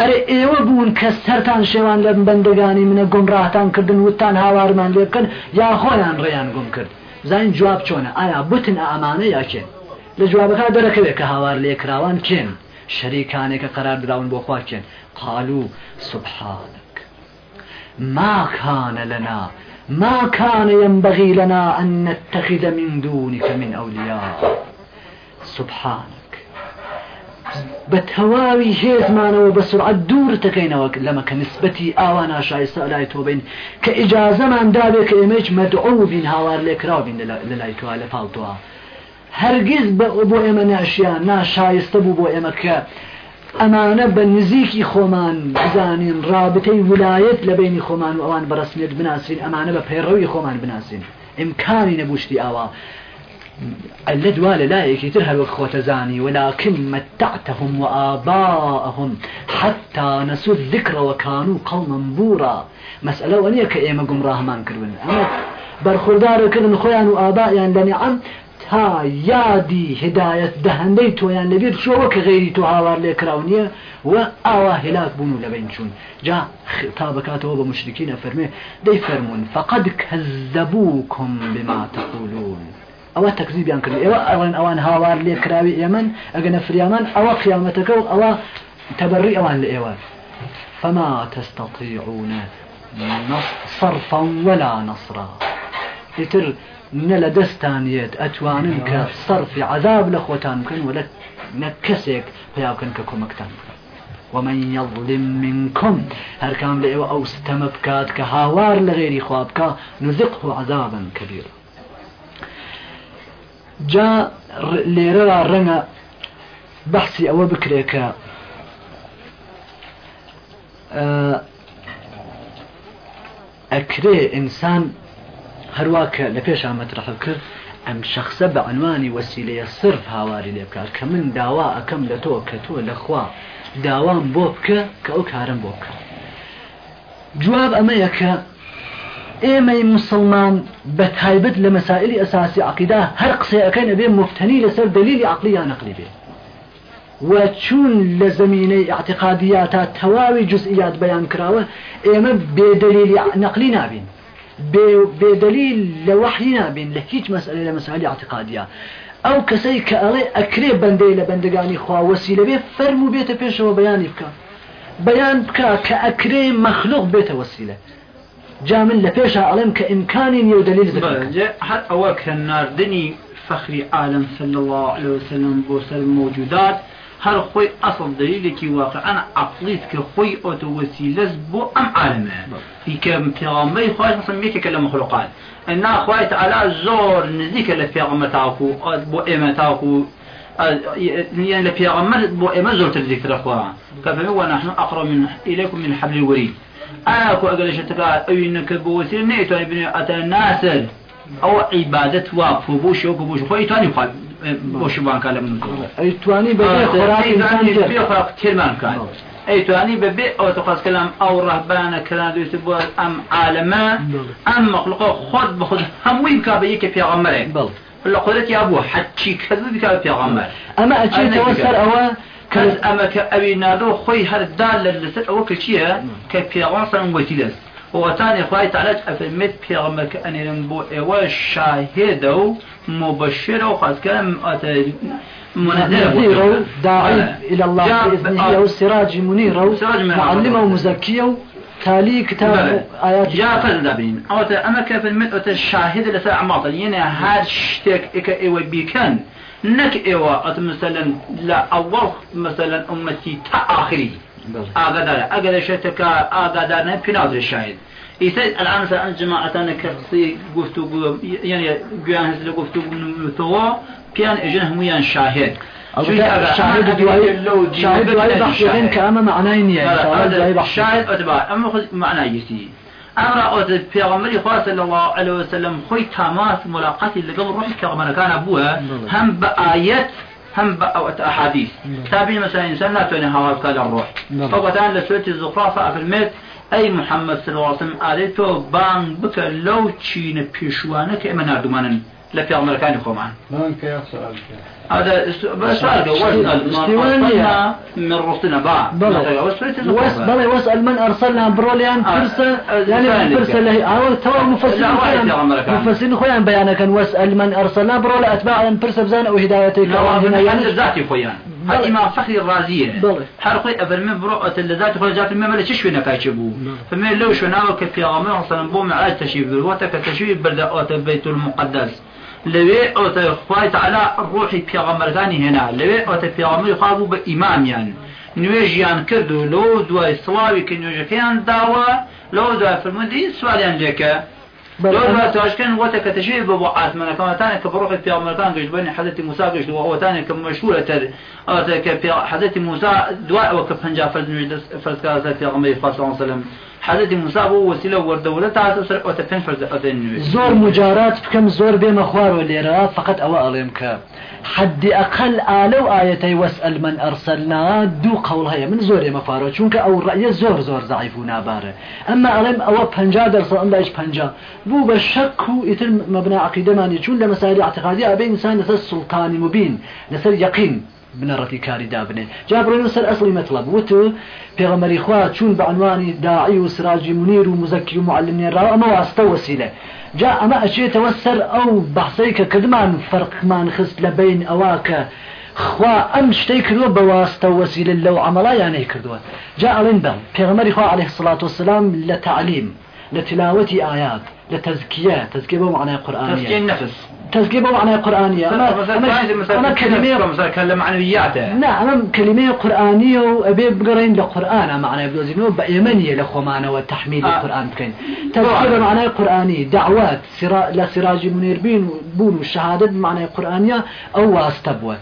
ئەرێ ئێوە بوون کە سەران شێوان لە بەندەگانی منە گۆمڕاتان کردن وتان هاوارمان لێ بکەن یا خۆیان ڕێیان گوم کرد. زین جواب چۆنە ئایا بتن ئامانە یاکێن لە جوابەکە دەرەکەوێت کە هاوار لێکراوان کێن شەریکانێکە قرار دراون بۆ خواکێن قالوا سبحانك ما كان لنا ما كان ينبغي لنا أن نتخذ من دونك من أولياء سبحانك بە تەواوی هێزمانەوە بە سرعت دوور تەکەینەوە لەمە کە نسبەتی ئاوا ناشایستە لای تۆ بین کە ئیجازەمان دابێت کە ئێمەش مەدعو بین هاوار لێکرا بین لە لای تۆ لە پاڵتووە هەرگیز بۆ ئێمە ناشیان ناشایستە بوو بۆ ئێمە کە ئەمانە بە نزیکی خۆمان بزانین ڕابتەی ولایەت لە بینی خۆمان و ئەوان بەڕسمیت بناسیین ئەمانە بە پەیڕەوی خۆمان بناسیین ئیمکانی نەبوشتی ئاوا. لا يكتر هل وخوة زاني ولكن متعتهم وآباءهم حتى نسوا الذكر وكانوا قوما بورا. مسألة ونيا كأيما قمراه ما نكرون أما برخوردار كذن خويا وآباء يعني لنعم تا یادی هدایت دهنده تویان لبیر شو وەک غێری تۆ هاوار لێکراونیە و ئاوا هلاک بوون و جا تا بکاتەوە بە دەی فەرمونون فقد كذبوكم بما تقولون. ئەوە تەکزیبیان کرد ئێوە ئەوان ئەوان هاوار لێکراوی ئێمن ئەگە نەفریامان ئەوە قیامەتەکە و ئەوە تەبڕی ئەوان لە ئێوە فما تستطيعون صرفا ولا نصرا. يتر نە لە دەستانیت ئەتوانن کە سەرفی عذاب لە خۆتان بکەن و لە نە کەسێک بکەن کە کۆمەکتان ومن يظلم منكم هر كان لئو أو ستمبكات كهاوار لغير خوابك نذقه عذابا كبيرا. جاء ليرى رنا بحثي او بكريك اكري انسان هەروواکە لە پێشان مەترحب کرد ئەم شخصە بە عنوانی وسیلەیە سرف هاواری لێ بکات کە من داوا ئەەکەم لە تۆ کە تۆ لەخوا داوام بۆ بکە کە ئەو کارم بۆ بکە. جواب ئەمەیە کە ئێمەی مسلمان بە تایبەت لە مەسائلی ئەساسی عقیدا هەر قسەیەەکەن ئەبێ مفتنی لەسەر دلیلی عقلی یان نقلی بێ و چون لە زمینەی اعتقادیاتە تەواوی جزئیات بەیان کراوە ئێمە بێدلیلی نقلی نابین بێدلیل لە وحی نابین لە هیچ مەسئلە لە مەسالی اعتقادیە ئەو کەسەی کە ئەڵێ ئەکرێ بەندەی لە بەندگانی خواوەسی لەبێ فەرم و بێتە پێشەوە بەیانی بکە بەیان بکە جا من لە پێشە ئەڵێم کە ئیمکانی نیە و دلیل هەر ئەوە کە ناردنی فەخری عالم صلى الله عليه وسلم بۆ سەر موجودات هەر خۆی ئەسڵ دلیلێکی واقعان عقلیت کە خۆی ئۆتۆوەسیلەس بۆ ئەم عالمە هیکە پێغەمبەری خۆش مثلا یەکێکە لە مخلوقات ئەنا خوای تعالی زۆر نزیکە لە پێغەمبەر تاوکو بۆ ئێمە تاوکو يعني لبيغمر بو إما زورت الذكر أخوة كفهمي ونحن أقرب من إليكم من حبل الوريد أقل شتكا أو إنك بوسير نيتو ابن أتى ناسل أو عبادة واقف بوش وبوش خوي تاني قال بۆ شبان کە لە من ئەیتوانی بە خۆراک تێرمان کات ئەیتوانی بەبێ ئەو تخواستکەلام ئەو ڕهبانە کرادوێت بۆ ئەم عالەمە ئەم مەخلوقە خۆت بخود هەمووی بکا بە یەکە پێغەمەرێ لە قدرەت یا بوو حەچی کەز بکا پێغەمەر ئەمە ئەچێتەوە سەر ئەوە کەس ئەمە کە ئەوی نادۆ خۆی هەردا لە لەسەر ئەوە کە چییە کە پێغەسەن وەتی دەست وەتانی خخوای تعالەت ئەفرمێت پێغەمەکە ئەنێرم بۆ ئێوە شاهێدە و منذرة داعي إلى الله بإذنه والسراج منيرة معلمة ومزكية تالي كتاب آيات جاء فلدبين أو أما كيف المت الشاهد لسا أعماط يعني هاد شتك إك إيوة بيكان نك إيوة مثلا لا أول مثلا أمتي تا آخري آقادار أقدر شتك آقادار نبي ناظر الشاهد إيسا الآن مثلا جماعة كرسي قفتو يعني قيان هزل قفتو مثوا بيان إجن هميان شاهد. شاهد دواي شاهد دواي بحثين كأما معناين يعني شاهد دواي بحث شاهد أتباع. أما خذ معنى يسي أوت في غمري خاص صلى الله عليه وسلم خوي تماس قبل روحي كغمر كان أبوها هم بآيات هم بأوت أحاديث. تابعين مثلا إنسان لا توني هوا كان الروح. فقط لسورة الزخرفة في الميت ئەی محەممەد سلواسم ئارێت تۆ بان بکە لەو چینە پێشوانە کە ئێمە نردومانن لە پیامەکانی خۆمان هذا سؤال واسأل من رسلنا بعد بلى. واسأل من أرسلنا بروليان فرسة يعني فرسة له. أول توا مفسرين مفسرين خويا بيانا كان واسأل من أرسلنا برولة أتباعا فرسة بزان أو هدايتي كواهنا يعني. ذاتي خويا. هل إمام فخر الرازية. هر خوي أبر من بروءة اللذات خويا ذات المملة تشوي نكايش بو؟ فمن لو شناو كفي غمر صلى بو معاج تشيف وتك تشيف بردأوت بيت المقدس. لەوێ ئەوتە خی تعالا ڕۆحی پێغەمەرگانی هێنا لەوێ ئەوتە پێغەمەری خوابوو بە ئیمامیان نوێژیان کرد و لەو دوای سڵاوی کە نوێژەکەیان داوە لەو دوای فرمودی سوالیان لێکە تاشكن وتا كتشبيه بابو عثمان كما تاني كبروح في أمريكان قش بني حضرت موسى قش وهو تاني كمشهورة تر. حضرت موسى دعاء وكفنجا فرد فرد كذا في أمريكا صلى حضرت موسی بۆ وسیلە وەردەورە تا سەر ئۆتە پێنج فەرز ئەدەن زۆر مجارات بکەم زۆر بێمە خوارەوە لێرە فقط ئەڵێم کە حد أقل آلو آيتي واسأل من أرسلنا دو قول هيا من زور ما فارو چونك أو رأي زور زور ضعيف ونابارة أما ألم أو پنجا درس أم لاش پنجا. بو بشك يتر مبنى عقيدة ماني چون لمسائل اعتقادية أبي إنسان لسر سلطان مبين لسر يقين بنەڕەتی کاری دابنێ جابڕێن سەر ئەسڵی مەطلب وتو پێغەمەری خوا چون بە عنوانی داعی و سراجی منیر و مزەکی و معلمێنرا ئەمە واستە وسیلە جا ئەمە ئەچێتەوە سەر ئەو بەحسەی کە کردمان فەرقمان خست خوا ئەم شتەی کردووە بە واستە وەسیلە لەو عملایانەی کردووە. جا ئەڵێن بەم پێغەمەری خوا عليه الصلاة والسلام لە تعلیم لە تلاوەتی ئايات لە بۆ معنای قورآانیە نفس تزكية بمعنى قرآنية. أنا أنا كلمة مثلا كلمة معنوياته نعم أنا كلمة قرآنية وأبي بقرين لقرآن معنى بدوزينه بيمنية لخمانة والتحميل آه. القرآن كين تزكية بمعنى قرآني. دعوات سرا لسراج منير بين بون والشهادة بمعنى قرآنية أو واستبوه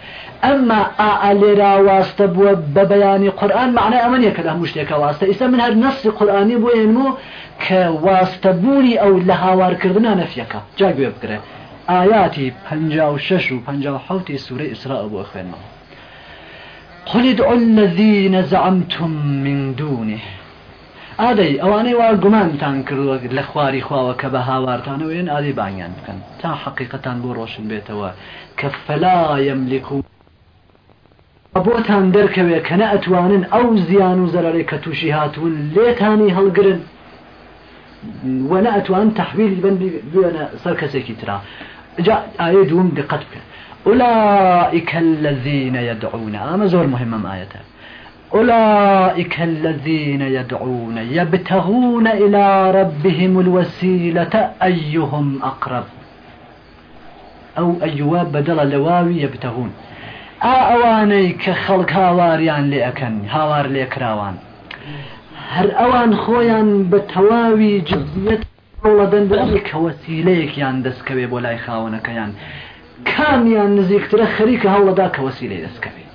أما أعلى واستبوه ببيان قرآن معنى أمنية كده مشتك واسطة. إذا من هذا النص القرآني بوينمو كواستبوني أو لهاوار كردنا نفيك. جاك بيبقره آياتي پنجا و شش و پنجا و حوتي سورة إسراء أبو أخواننا قل ادعوا الذين زعمتم من دونه. ئادەی ئەوانەی وا گومانتان کردووە لە خواری خواوە کە بە هاوارتانە وێن ئادی بانیان بکەن. تا حقیقەتان بۆ ڕۆشن بێتەوە. کە فەلایم لیکو بۆتان دەرکەوێ کە نە ئەتوانن ئەو زیان و زەرەرەی کە تووشی هاتوون لێتانی هەڵگرن. وەنە ئەتوان تحویلی بن بێنە سەر کەسێکی ترا. جاء آية دوم دقتك أولئك الذين يدعون أما زور مهمة آية أولئك الذين يدعون يبتغون إلى ربهم الوسيلة أيهم أقرب؟ أو أيوا بدل لواوي يبتغون. أواني كخلق هاواريان لأكن هاوار لأكراوان هر أوان خويا بتواوي جزية هەوڵەدەن بەڵێ کە وەسیلەیەکیان دەستکەوێ بۆ لای خاونەکەیان کامیان نزیکترە خەریکە هەوڵەدا کە وەسیلەی دەستکەوێ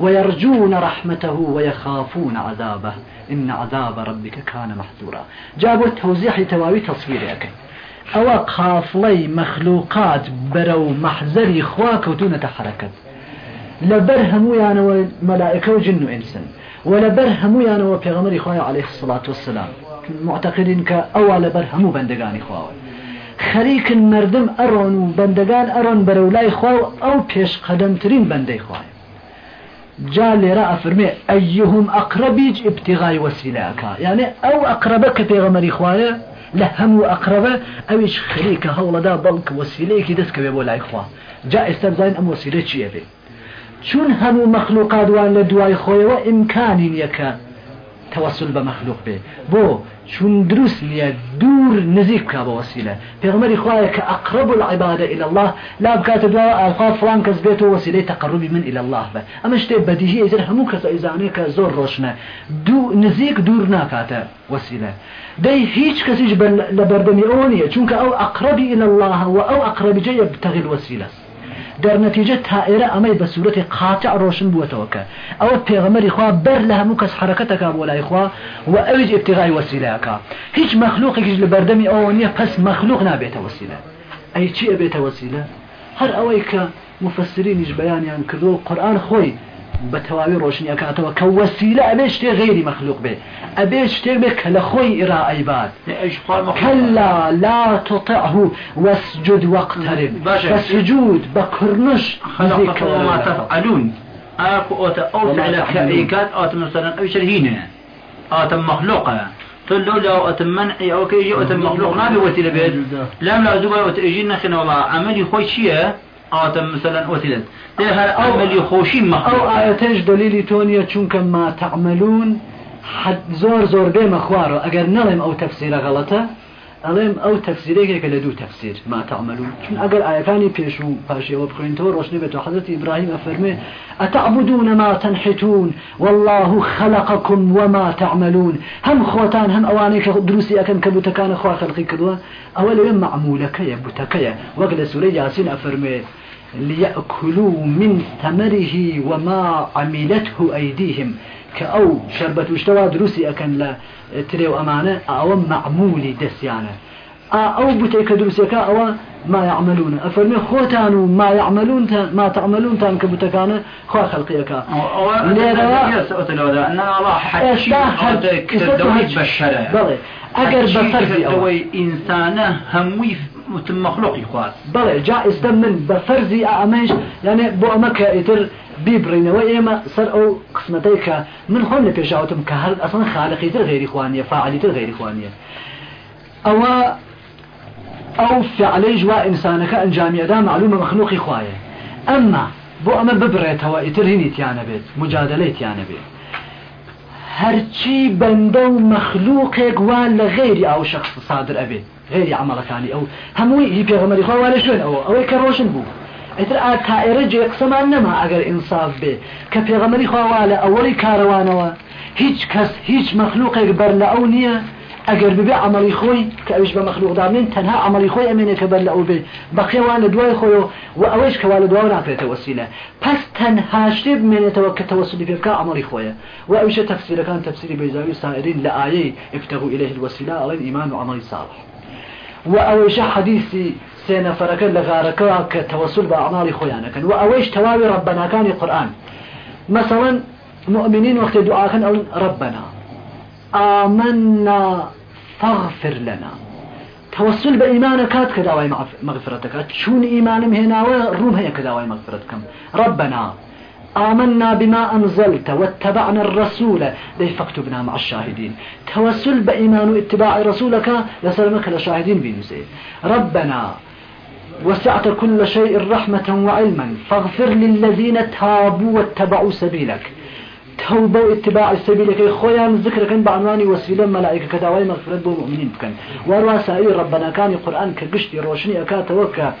ويرجون رحمته ويخافون عذابه. إن عذاب ربك كان محذورا. جابوا التوزيح تواوي تصوير يكن أو قافلي مخلوقات برو محزري خواك ودون حركة لبرهمو يعني ملائكة وجن وإنسان. ولبرهمو يعني وبيغمر إخواني عليه الصلاة والسلام. معتقدین کە ئەوە لەبەر هەموو بەندەگانی خواوە. خەریکن مردم ئەڕۆن و بەندەگان ئەڕۆن بەرەولای خوا و ئەو پێش قەدەمترین بەندەی خوایە جا لێرە ئەفرمێ ئەیهم ئەقرەبیج ئبتیغای وەسیلاکە یانێ ئەو ئەقرەبە کە پێغەمەری خوایە لە هەموو ئەقرەبە ئەویش خەریکە هەوڵەدا بەڵک وەسیلەیەکی دەستکەوێ بۆ لای خوا. جا ئێستا بزانین ئەم وەسیلە چیە بێ؟ چون هەموو مەخلوقاتوان لە دوای خۆیەوە ئیمکانی یەکە تەوەسل بە مەخلوق بێ. بۆ چون دروس نیە دوور نزیک بکە بە وسیلە پێغمەری خوایە کە ئەقرب العبادة إلى الله لا بکاتە دو ئاخوا فلان کەس بێتەوە وسیلەی تقربی من إلى الله بە ئەمە شتێ بەدیهی ئەجر هەموو کەس ئەیزانێ کە زۆر ڕۆشنە دوو نزیک دوور ناکاتە وسیلە دەی هیچ کەسیش لە بەردەمی ئەوە نیە چونکە ئەو إلى الله و ئەو ئەقربی جە یبتغی الوسیلە در نتیجه تائره ئەمەی بە سوورەتی قاطع ڕۆشن بووەتەوەکە ئەوە پێغەمەری خوا بەر لە هەموو کەس حرەکەتەکە بۆ لای خوا و ئەویج ابتغای وەسیلەکە هیچ مەخلوقێکیش لە بەردەمی ئەوە نییە پس مەخلوق نابێتە وەسیلە ئەی چی ئەبێتە وەسیلە هەر ئەوەی کە مفسرینیش بەیانیان کردو قورآن خۆی بتواوي روشني أكاتوا كوسيلة أبيش تي غيري مخلوق به أبيش تي بك لخوي إراء عباد كلا لا تطعه واسجد واقترب. فسجود بكرنش خلق وما تفعلون. أكو أوتا أوتا لك إيكاد أوتا مثلا أو شرهينة أوتا مخلوقة تلو لو أتم منعي أو كيجي أتم مخلوق ما بوسيلة بيت لم لا زبا أوتا إجينا خنا والله عملي خوي شيء آتم مثلا وسيلة هر عملي خوشي مخلوق أو آياتش دليل تونيا چونك ما تعملون حد زور زور بما خوارو اگر نلم آو تفسير غلطه ئەڵێم ئەو تەفسیرێکێکە لە دوو تەفسیر ما تعملون. چون ئەگەر ئاەکانی پێش و پاشەوە بخوێنەوە ڕۆشنی بێت حضرت إبراهيم أفرمي أتعبدون ما تنحتون؟ والله خلقكم وما تعملون. هم خوتان هم أوانيك دروسي أكن كبوتكان خوا خلقي كدوا أول يوم معمولك بوتكيا وقل سوري ياسين أفرمي ليأكلوا من ثمره وما عملته أيديهم. کە ئەو شربەت وشتەوە دروستی ئەەکەن لە ترێ و ئەمانە ئەوە معمولی دەستیانە ئەو بوتەی کە دروستەکە ئەوە ما يعملون. أفرمي خوتان ما يعملون ما تعملون تان كبتكانه خوا خلقيك ليرا أن الله حكي كدوي بشرة. بلى أجر بفرزي دوي إنسانه هموي مخلوقي خواص بلى جاء استمن بفرزي أعمش يعني بو أمك يتر بيبرين وإما سر أو قسمتيك من خون لبيشاوتم كهل أصلا خالقي تر غير إخوانية فاعلي تر غير إخوانية. أو أو فعلي جوا إنسانك أنجامي أدا معلومة مخلوقي خوايا أما بو أما ببريتها إترهني تيانا بيت مجادلة تيانا بيت. هرچی بنده و مخلوقێک وا لە غێری ئەو شخص سادر ئەبێ غێری عملەکانی ئەو هەمووی هی پێغەمەری خوا لە شوێن ئەوە ئەوەی کە ڕۆشن بوو. ئیتر ئاتائێرە جێ قسەمان نەما ئەگەر ئینساف بێ کە پێغەمەری خواوا لە ئەوەی کاروانەوە. هیچ کەس هیچ مەخلوقێک بەر لە ئەو نییە اگر ببي عملي خوي كأوش بمخلوق دامين تنها عملي خوي امين كبر لأو بي بقي وأنا دواي خوي واوش كوالا دواي ناكريت وسيلة پس تنها شتب من يتوكى توسل في بكاء عملي خوي واوش تفسير كان تفسير بيزاوي سائرين لآية ابتغوا إليه الوسيلة على الإيمان وعمل صالح وأوش حديثي سينا فركا لغاركا كتوسل بأعمال خويانا كان وأوش تواوي ربنا كان القرآن. مثلا وقت دعاء كان ربنا آمنا فاغفر لنا. توسل بإيمانك كات كداوي مغفرتك. شون إيمانم هنا والروم هي كداوي مغفرتكم. ربنا آمنا بما أنزلت واتبعنا الرسول. لي فاكتبنا مع الشاهدين. توسل بإيمان اتباع رسولك لسلمك لشاهدين بنزي ربنا وسعت كل شيء رحمة وعلما. فاغفر للذين تابوا واتبعوا سبيلك. توبة واتباع السبيل. كي خويا ذكر كان بعنواني وسيلة ملائكة. كداوي مغفرة بو مؤمنين بكن وروا سائر ربنا كان القرآن كقشتي روشني أكا توكا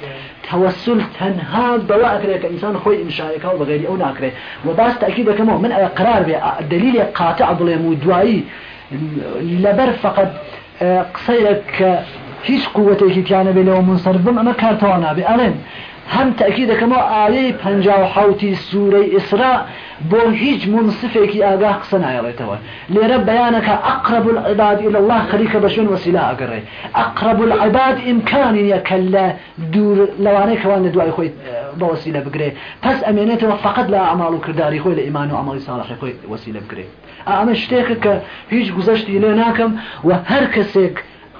توسل تنها بواء كريك إنسان خوي إنشائك وبغيري أو ناكري. وباس تأكيد كما من قرار دليل قاطع ظلم ودوائي. لبر فقد قصيرك هیچ قوتێکی تیانە بێ لەوە منصرفم ئەمە کارتەوانە بێ ئەڵێن هەم تەکیدەکەمەوە ئاەی پ حوتی سوورەی ئیسرا بۆ هیچ منصفێکی ئاگاه قسە نایڵێتەوە لێرە بەیانەکە ئەقرب العباد إلى الله خەریکە بەشوێن وسیلا ئەگەڕێ ئەقرب العباد ئیمکانی یەکە لە دوور لەوانەی کەوان لە دوای خۆی بە وسیلە بگرێ. پس ئەمێنێتەوە فقط لە ئەعمال و کردداری خۆی لە ئیمان و ئەمەڵی ساڵحی خۆی وسیلە بگرێ. ئەمە شتێکە کە هیچ گوزەشتی لێ ناکەم و هەر کەسێک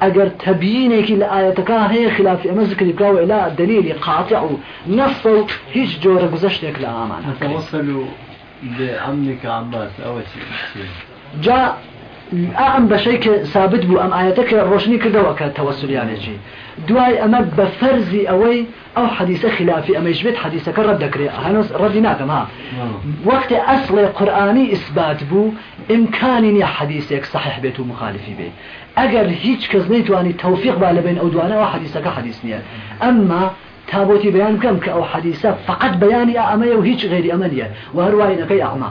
اگر تبيينك لآياتك هي خلاف اما ذكر بكاو إلى دليل قاطع نص هيش جورة گذشتك لآمان توصلوا بعمك عباس أول شيء جاء أعم بشيء ثابت بو أم آياتك روشني كذا وكا توسل يعني شيء دواي أما بفرزي أوي أو حديث خلافي أما يشبت حديثك رد كري هنوس ردناك ما وقت أصل قرآني إثبات بو إمكاني حديثك صحيح بيت ومخالفي بيت. اگر هیچ کس نيتواني توفيق بين أو دوانا أو حديثك حديث نيا. أما تابوتي بيان كم كأو حديثة فقط بياني أعمى وهيج غير أمنية وهرواي نكي أعمى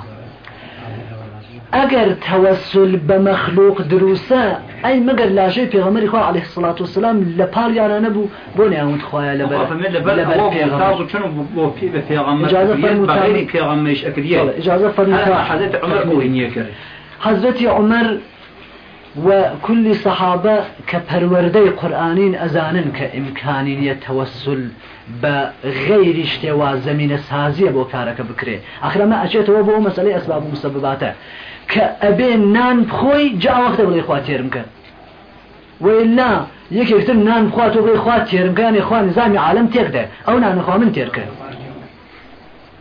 اگر توسل بمخلوق دروسا اي مگر لا شيء في غمر اخوة عليه الصلاة والسلام لبال يانا نبو بوني امود خوايا لبر لبر في غمر في غمر اجازة فرموتا حضرت عمر حضرت عمر وكل صحابة كبروردي قرآنين أزانن كإمكانين يتوسل بغير اشتوا زمين سازية بو كارك بكري آخر ما أجيت وبو مسألة أسباب مسبباته. كأبين نان بخوي جاء وقت بغي خواتيرم كان وإلا يكي يكتر نان بخوات وبغي خواتيرم كان إخوان نظامي عالم تيكده أو نان إخوان من تيركه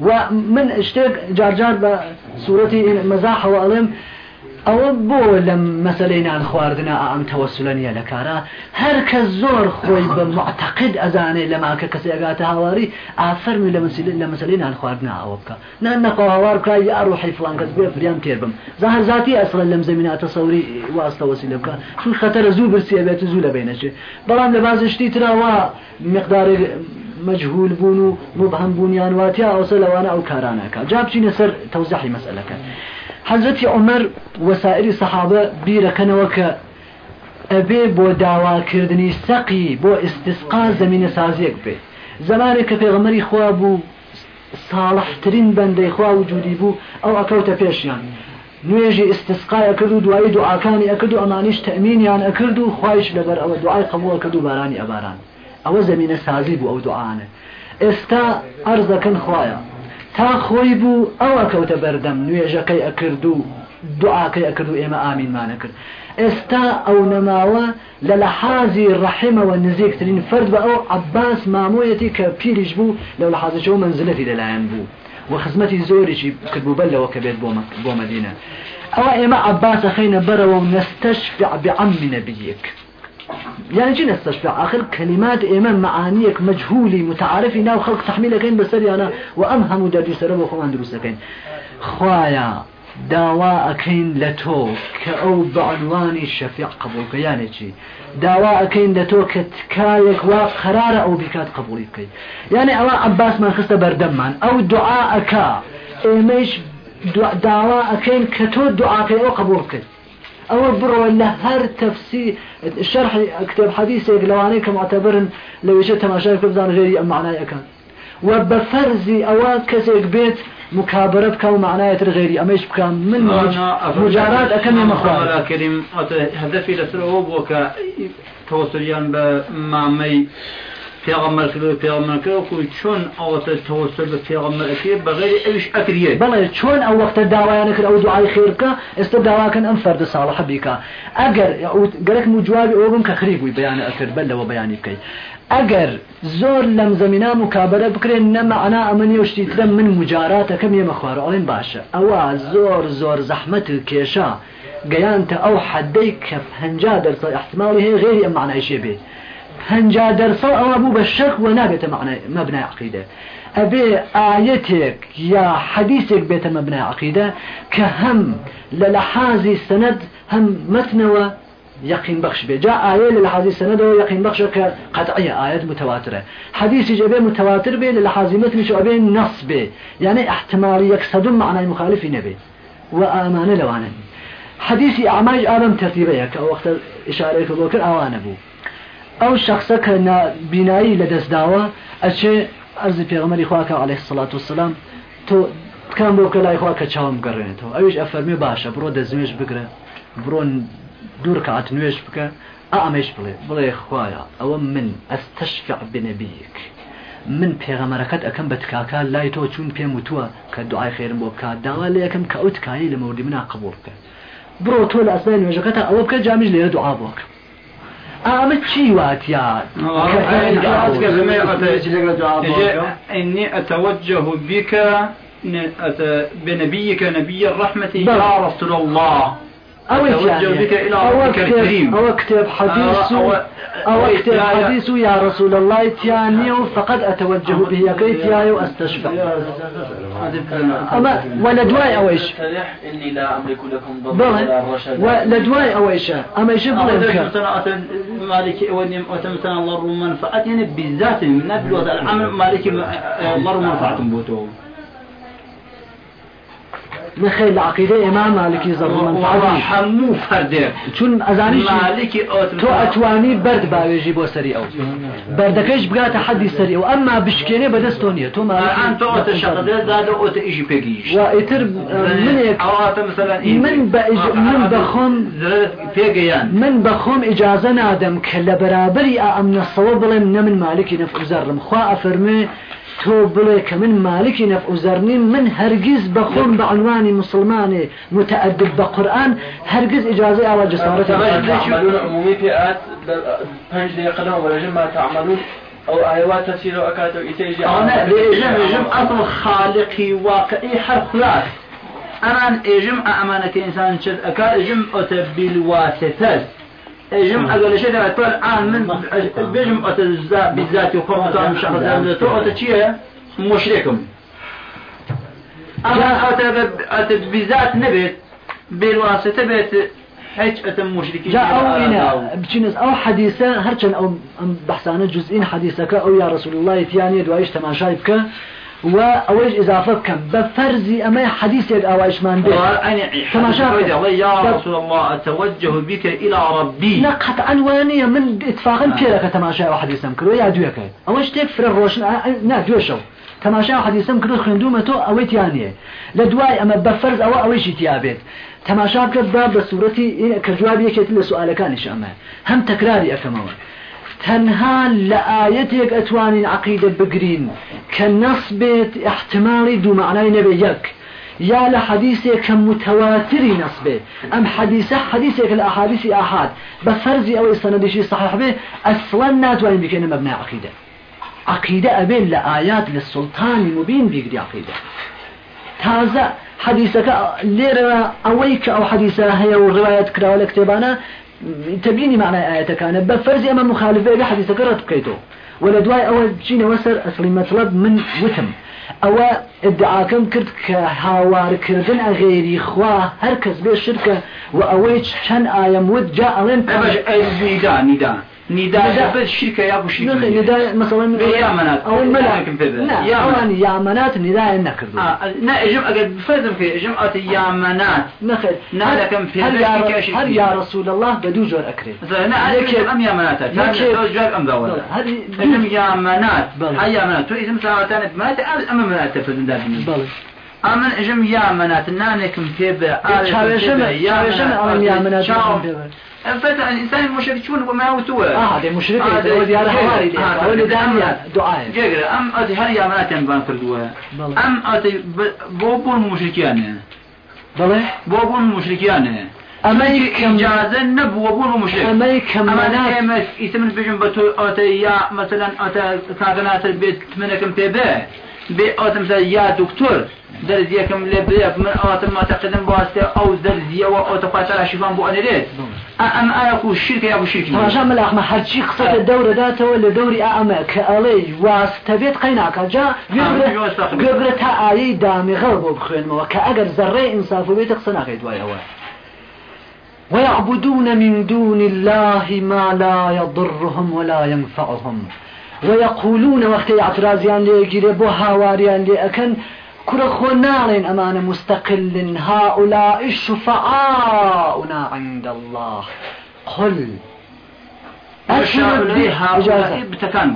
ومن اشتاق جار جار بسورتي مزاح وألم ئەوە بۆ لەم مەسلەی نان خواردنا ئەم تەوەسولەنیە لە کارە هەر کە زۆر خۆی بە معتەقد ئەزانێ لە ماکە کەسی ئەگاتە هاواری ئافەرمی لە لە مەسلەی نان خواردنا ئەوە بکە نان نەخوا هاوار یا ئەڕوحی فلان کەس بێ فریان تێر بم. زاهر ذاتی ئەسڵ لەم زمیناتە سەوری واستە وەسیلە بکە چون خەتەرە زوو برسیە بێت زوو لە بینەچێ بەڵام لە بازشتی تراوە مقدارێک مجهول بوون و مبهم بوونیان واتیا ئەوسە لەوانە ئەو کارانەکە جا بچینە سەر تەوزەحی مەسئلەکە حضرت عمر وسائر صحابة بیرەکەنەوە أبي بو داوا كردني سقي بو استسقا زمين سازيك بي زمانك في پێغەمەری خوا بوو ساڵحترین بەندەی خوا وجودی بوو ئەو ئەکەوتە پێشیان. نوێژی استسقای ئەکرد و دوایی دوعاکانی ئەکرد و ئەمانیش تەمینیان ئەکرد و خۆش لەبەر ئەوە دوعای قبول کرد و بارانی ئەباران. ئەوە زمینە سازی بوو ئەو دوعاانە ئێستا ئەرزەکەن خوایە. تا خۆی بوو ئەوە کەوتە بەردەم نوێژەکەی ئەکرد و دوعاکەی ئەکرد و ئێمە ئامینمانە کرد. ئێستا ئەو نەماوە لە لە ڕەحیمەوە نزیکترین فرد بە عباس مامۆیەتی کە پیریش بوو لەو لە حازەوە منزلەتی لەلایەن بوو. و خزمەتی کردبوو بەر لەوە کە بێت بۆ مدینە ئەوە ئێمە عباسە خەینە بەرەوە و نستشفع بعم نبيك يعني شنو نستشفع آخر؟ كلمات إيمان معانيك مجهولي متعارفي ناو خلق تحميل كين بسري أنا وأمهم دري سرب وخوان دروس كين خوايا داوا أكين لتو كأو بعنواني الشفيع قبول. يعني شي؟ داوا أكين لتو كتكايك وقرار أو بكات قبولي كي. يعني أوا عباس ما خست بردمان أو دعاء كا إيميش داوا أكين كتو دعاء كي أو أو برو هر تفسير شرح كتاب حديث لواني كمعتبر لو يجي تماشا كبزان غيري معناه أكان وبفرزي أوا كسيك بيت مكابرة بك ومعناه غيري أما إيش بك من مجارات أكم مخوار كريم هدفي لسرعه بوك توصليان بمعمي پیغمبر کرد که چون آوت توسل به پیغمبر کرد بغیر ایش اکریه. بله چون أو وقت دعوایان کرد أو دعای خیر که است دعوا کن ام فرد صالح بیکا اگر گرک مو جواب أو که خریب بیان اکر بله و بیانی کی اگر زور لم زمينا مكابرة بكرين نما أنا أمني وشتيتر من مجارات كم يمخوار أولين باشا أو زور زور زحمة كيشا قيانت أو حديك هنجا درس هي غيري أم معنى شيء به هنجا درس أو أبو بالشك ونابت معنى مبنى عقيدة أبي آيتك يا حديثك بيت مبنى عقيدة كهم للحازي سند هم متنوى يقين بخش به جاء آية للحازي سند ويقين بخش كقطعية آيات متواترة. حديث جبه متواتر به للحازي متن شو أبي نص به يعني احتمال يكسد معنى المخالف نبي وآمان لوانا حديثي أعماج آدم ترتيبه كوقت إشارة كبوكر أوان أبو أو شخص كان بنائي لدس داوة أشي أرزي پیغمبر إخواك عليه الصلاة والسلام تو كان بوك لا إخواك چاوم قرنتو أويش أفرمي باشا برو دزميش بقرأ برو دوور کات نوێش بکە ئامێش بڵێ. بڵێ خوایە ئەوە من ئەستەشفع بنەبیک. من پێغەمەرەکەت ئەەکەم بە تکاکە لای تۆ چون پێم وتووە کە دوعای خێرم بۆ بکات. داوا لە یەکەم کە ئەو تکایی لە مەودی منا قبول بکە. بڕۆ تۆ لە ئەسای نوێژەکەتە ئەوە بکە جامیش لێرە دوعا بۆکە. ئامە چی واتیان إني أتوجه بك بنبيك نبي الرحمة يا رسول الله. أتوجه بك إلى ربك الكريم. أو حديث. أو اكتب حديث يا رسول الله تياني فقد أتوجه به. كيف يا وأستشفع أما ولدواي أو إيش؟ إني لا أملك لكم رشدا ولدواي أو إيش؟ أما إيش بلنك مالك وتمتنا الله منفعة يعني بالذات من نبل العمل مالك الله منفعة بوتو نخيل العقيدة إمام مالكي ظلم منفعتي حمو فرده. چون أزاني مالكي تو أتواني برد باويجي بو سري أو. بردكش بقات حدي سري أو. أما بشكيني بدستونية تو ما الآن تو أتشغل زاد أو تيجي بيجيش وإتر من يك أو مثلا من بأج من بخم بيجيان من بخم إجازة نادم كلا برابري أمن الصواب لم من مالكي نفوزر خوا أفرمي تو بڵێ کە من مالکی نەفعوزەرنی من هەرگیز بەخۆم بە عنوانی مسلمانێ متعدد بە قورآن هەرگیز ئاوا جسارەت عمومی پێات پنج دقیقەەوە بەرەژم ما تعملون أو آيات تفسير أكاد إتيجي أنا ليجم يجم أصل خالقي واقعي حرخلاص أنا إجم أمانة إنسان شد أكاد إجم أتبيل واسطة جم أقول شيء ترى طول عام من أتزا بالذات طال مش أخذ تو أتشيه مشركم. أما أت أت بالذات نبت بالواسطة بيت هيك أتم مشركين. جاء أو هنا بجنس أو حديثة هرشن أو بحثانة جزئين حديثك أو يا رسول الله تياني دوايش تماشايبك و اوش اضافه بفرزي أما حديث يد اوش من به كما شاف يا رسول الله أتوجه بك إلى ربي. نقط عنوانيه من اتفاقا بيرك تماشا وحديث كرو يا دويك اوش تكفر الروشن؟ نا دوشو تماشا حديثم كرد خندومة تو أويت يعني لدواي أما بفرز أو أويش تيابت تماشا باب بصورتي كجواب يكيت لسؤال كان أما. هم تكراري تنها لآيتك أتواني عقيدة بقرين. كنصبت احتمالي دو معنى يك يا لحديثك كمتواتر نصبة. أم حديثة حديثك الأحاديث أحد بفرزي أو السندشي صحيح به أصلا ناتواني بكينا مبنى عقيدة. عقيدة أبين لآيات للسلطان مبين بيقدي عقيدة. تازة حديثك ليرة أويك أو حديثة هي والرواية كراوة لكتبانا تبيني معنى آية كان بفرز أما مخالفة بحديثك رد بكيتو ولا دواي أول جينا وسر أصلي مطلب من وتم أو ادعاكم كرد كهاوار كردن غيري خوا هركز بيه شركة. وأويش كان آية مود جاء لين نداء نداء نداء بس شركة يا أبو شركة. نداء مثلا يا منات. أو الملا لا يا أواني يا منات نداء نكردو آه لا اجم اجد بفرزم في اجم اتي يا منات. نخل نالكم في هل يا هل يا رسول الله بدو جور أكري مثلا أنا عليك أم يا منات؟ كان يكيب. زوج جواب أم دور هل اجم يا منات. بلى. هيا منات. تو اسم ساعتان منات ام منات تفرزن دار بلى. أمن اجم يا منات. نانكم في ب شاوشم شاوشم أمام يا منات فتى الإنسان المشركون وما هو آه هذا مشرك هو ديار حواري ده هو دعاء دعاء. جيجر أم أتي هل يا منات بان كردوها؟ بلى. أم أتي بوبون مشركيان بلى. بوبون مشركيان أميكم إجازة نبوة بون مشرك. أميكم أما منات كلمة إسم بيجن بتو أتى يا مثلا أتى كاغنات البيت منكم تبع. أتى مثلا يا دكتور. درزيكم لبيك من أتى ما تقدم بواسطة أو درزية وأتى قاتل شفان بو أنريت أم أيكو الشركة يا أبو الشركة تماشا ملاح ما حرشي قصة الدورة داته ولا دوري أعمى كألي واستبيت قيناك جا قبرة تا آيي دامي غربو بخوين موا كأجر ذري إنصاف وبيت قصنا خيد واي أول ويعبدون من دون الله ما لا يضرهم ولا ينفعهم. ويقولون وقت اعتراضيان ليجري بو هاواريان لأكن كرخو نارين أمان مستقل هؤلاء الشفعاؤنا عند الله. قل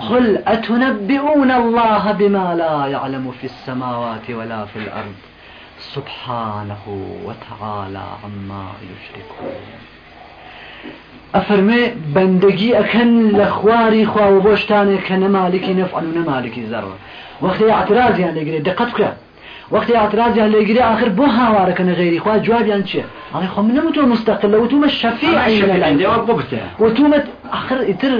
قل أتنبئون الله بما لا يعلم في السماوات ولا في الأرض؟ سبحانه وتعالى عما يشركون. ئەفەرمێ بەندەگی ئەکەن لە خواری خواوە بۆشتانێک کە نەمالێکی نەفعل و نەمالێکی زەڕەوە وەختی ئاعترازیان لەگرێ دقت بکە وەختی ئاعترازیان لەگرێ آخر بۆ هاوارەکە نەغێری خوا جوابیان چێ ئەڵی خۆ من نەمتۆ مستەقل لە وتومە شەفی وتومەت آخر ئیتر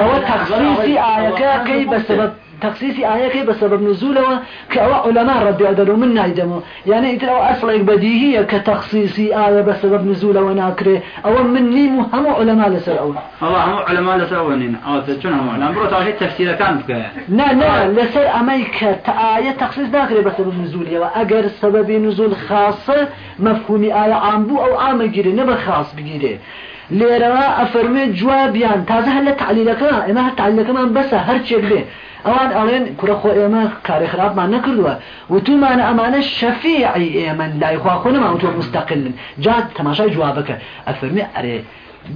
ئەوە تەخصیصی ئاەکە کەی بەسەبەت تخصيصي آية كي بسبب نزوله كأو علماء رد يعدلوا من نايدمو يعني يتر أو أصلا بديهية كتخصيصي آية بسبب نزوله وناكره. أو من نيمو هم علماء لسر أول. الله هم علماء لسوانين أو تجون هم علماء؟ برو تعشي تفسير كان بك نا نا لسر أميك آية تخصيص داخل بسبب نزوله وأجر سبب نزول خاصة مفهومي آية عام بو أو عام جيري نبا خاص بجيري ليرا أفرمي جوابيان تازه هلا تعليلك إما تعليلك من بس هرشيك به. ئەوان ئەڵێن کورە خۆ ئێمە کاری خراپمان نەکردووە. وتومانە ئەمانە شەفیعی ئێمە لایخوا خۆنەمان وتۆ مستەقلن جا تەماشای جوابەکە ئەفرمی ئەرێ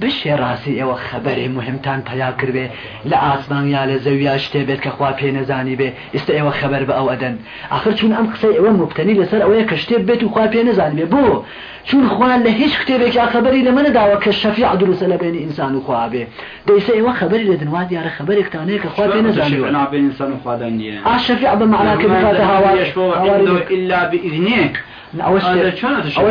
بشێ ڕاستی ئێوە خەبەری مهمتان پیا کردێ لە ئاسمان یا لە زەویا شتێ بێت کە خوا پێ نەزانی بێ. ئێستا ئێوە خەبەر بە ئەو ئەدەن. آخر چون ئەم قسەی ئەوە مبتنی لەسەر ئەوەیە کە شتێ بێت و خوا پێ نەزان بێ. بۆ چون خوا له هیچ که خبری لمن داوا که شفیع دروس لبین انسان و خوا به دیسه أو خبری لدن وادي على خبرك تاني كخوا بي نزاني أنا بين إنسان وخادنية الشفيع بمعنى كلمات هواري يشفع عنده إلا بإذنه أوش هذا شلون تشفع؟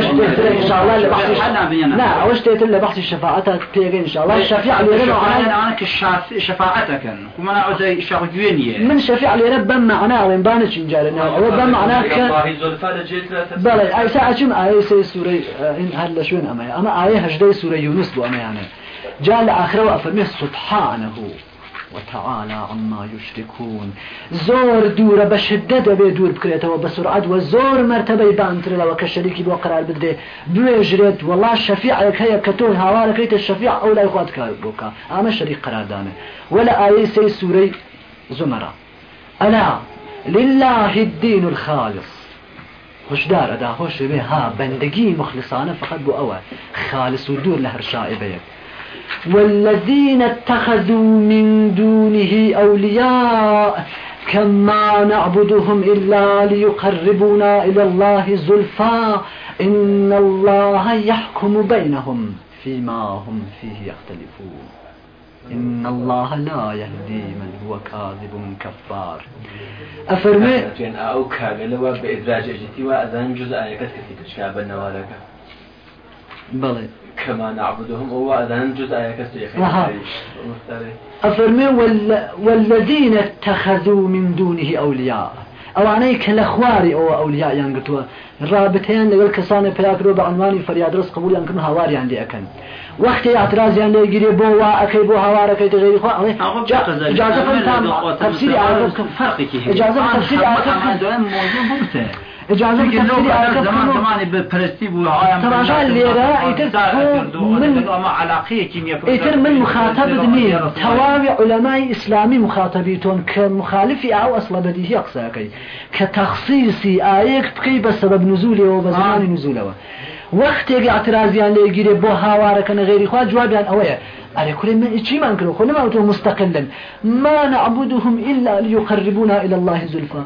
أوش تيتر لبحث الشفاعات تيجي إن شاء الله الشفيع اللي معنا أنا كشاف شفاعتك وما أنا عاوز شاقينية من شفيع اللي ربع معنا وين بانش نجارنا هو بان معناه ك. بلى أي ساعة شم آية سي إن هلا شوين أما أما آية هجدي سورة يونس بو أما يعني. جاء الآخرة وأفرميه سبحانه. وتعالى عما يشركون. زور دور بشدة دبي دور بكريتة وبسرعة. وزور مرتبة بانتر لو كشريكي بو قرار بدري. بيجريت والله الشفيع لك هي كتون هوارك ريت الشفيع أو لا يخواتك بوكا. أما شريك قرار دانه ولا آية سي سورة زمرة. ألا لله الدين الخالص. هشدار أدا هوش به ها بندگی مخلصانه فقط بو أول خالص ودور لهر شائبه والذين اتخذوا من دونه أولياء كما نعبدهم إلا ليقربونا إلى الله زلفى إن الله يحكم بينهم فيما هم فيه يختلفون إن الله لا يهدي من هو كاذب كفار. أفرمي أو كاغلوا بإدراج أجتي وأذان جزء يكسر تشابه النوالك بلى كما نعبدهم هو أذان جزء أها. أفرمي وال... والذين اتخذوا من دونه أولياء. أو عنيك الأخواري أو أولياء ينقطوا رابطين لقل كسان بلاكرو بعنواني فرياد رس قبول ينكم هواري عندي أكن. وقت اعتراض يعني يجري بو أكي بو هوار أكي تغيري خوا عليه إجازة فلتام تفسيري أعرفكم فرقك إجازة تفسيري أعرفكم موضوع بكته إجازة تفسيري زمان أعرفكم زمان ببرستي شان ليرا يتر من ما علاقية كيمياء إتر من مخاطب دنيا تواوي علماء إسلامي مخاطبيتون كمخالفي أو أصل بديهي أقصاكي كتخصيصي آيك بكي بسبب نزولي وبزمان نزوله وقتێک اعترازیان لێگیرێ بۆ هاوارەکەنە غێری خوا جوابیان ئەوەیە. ئەرێ کوێ من چیمان کرد خۆ نەماوتۆ مستقلا ما نعبدهم إلا ليقربونا إلى الله زلفا.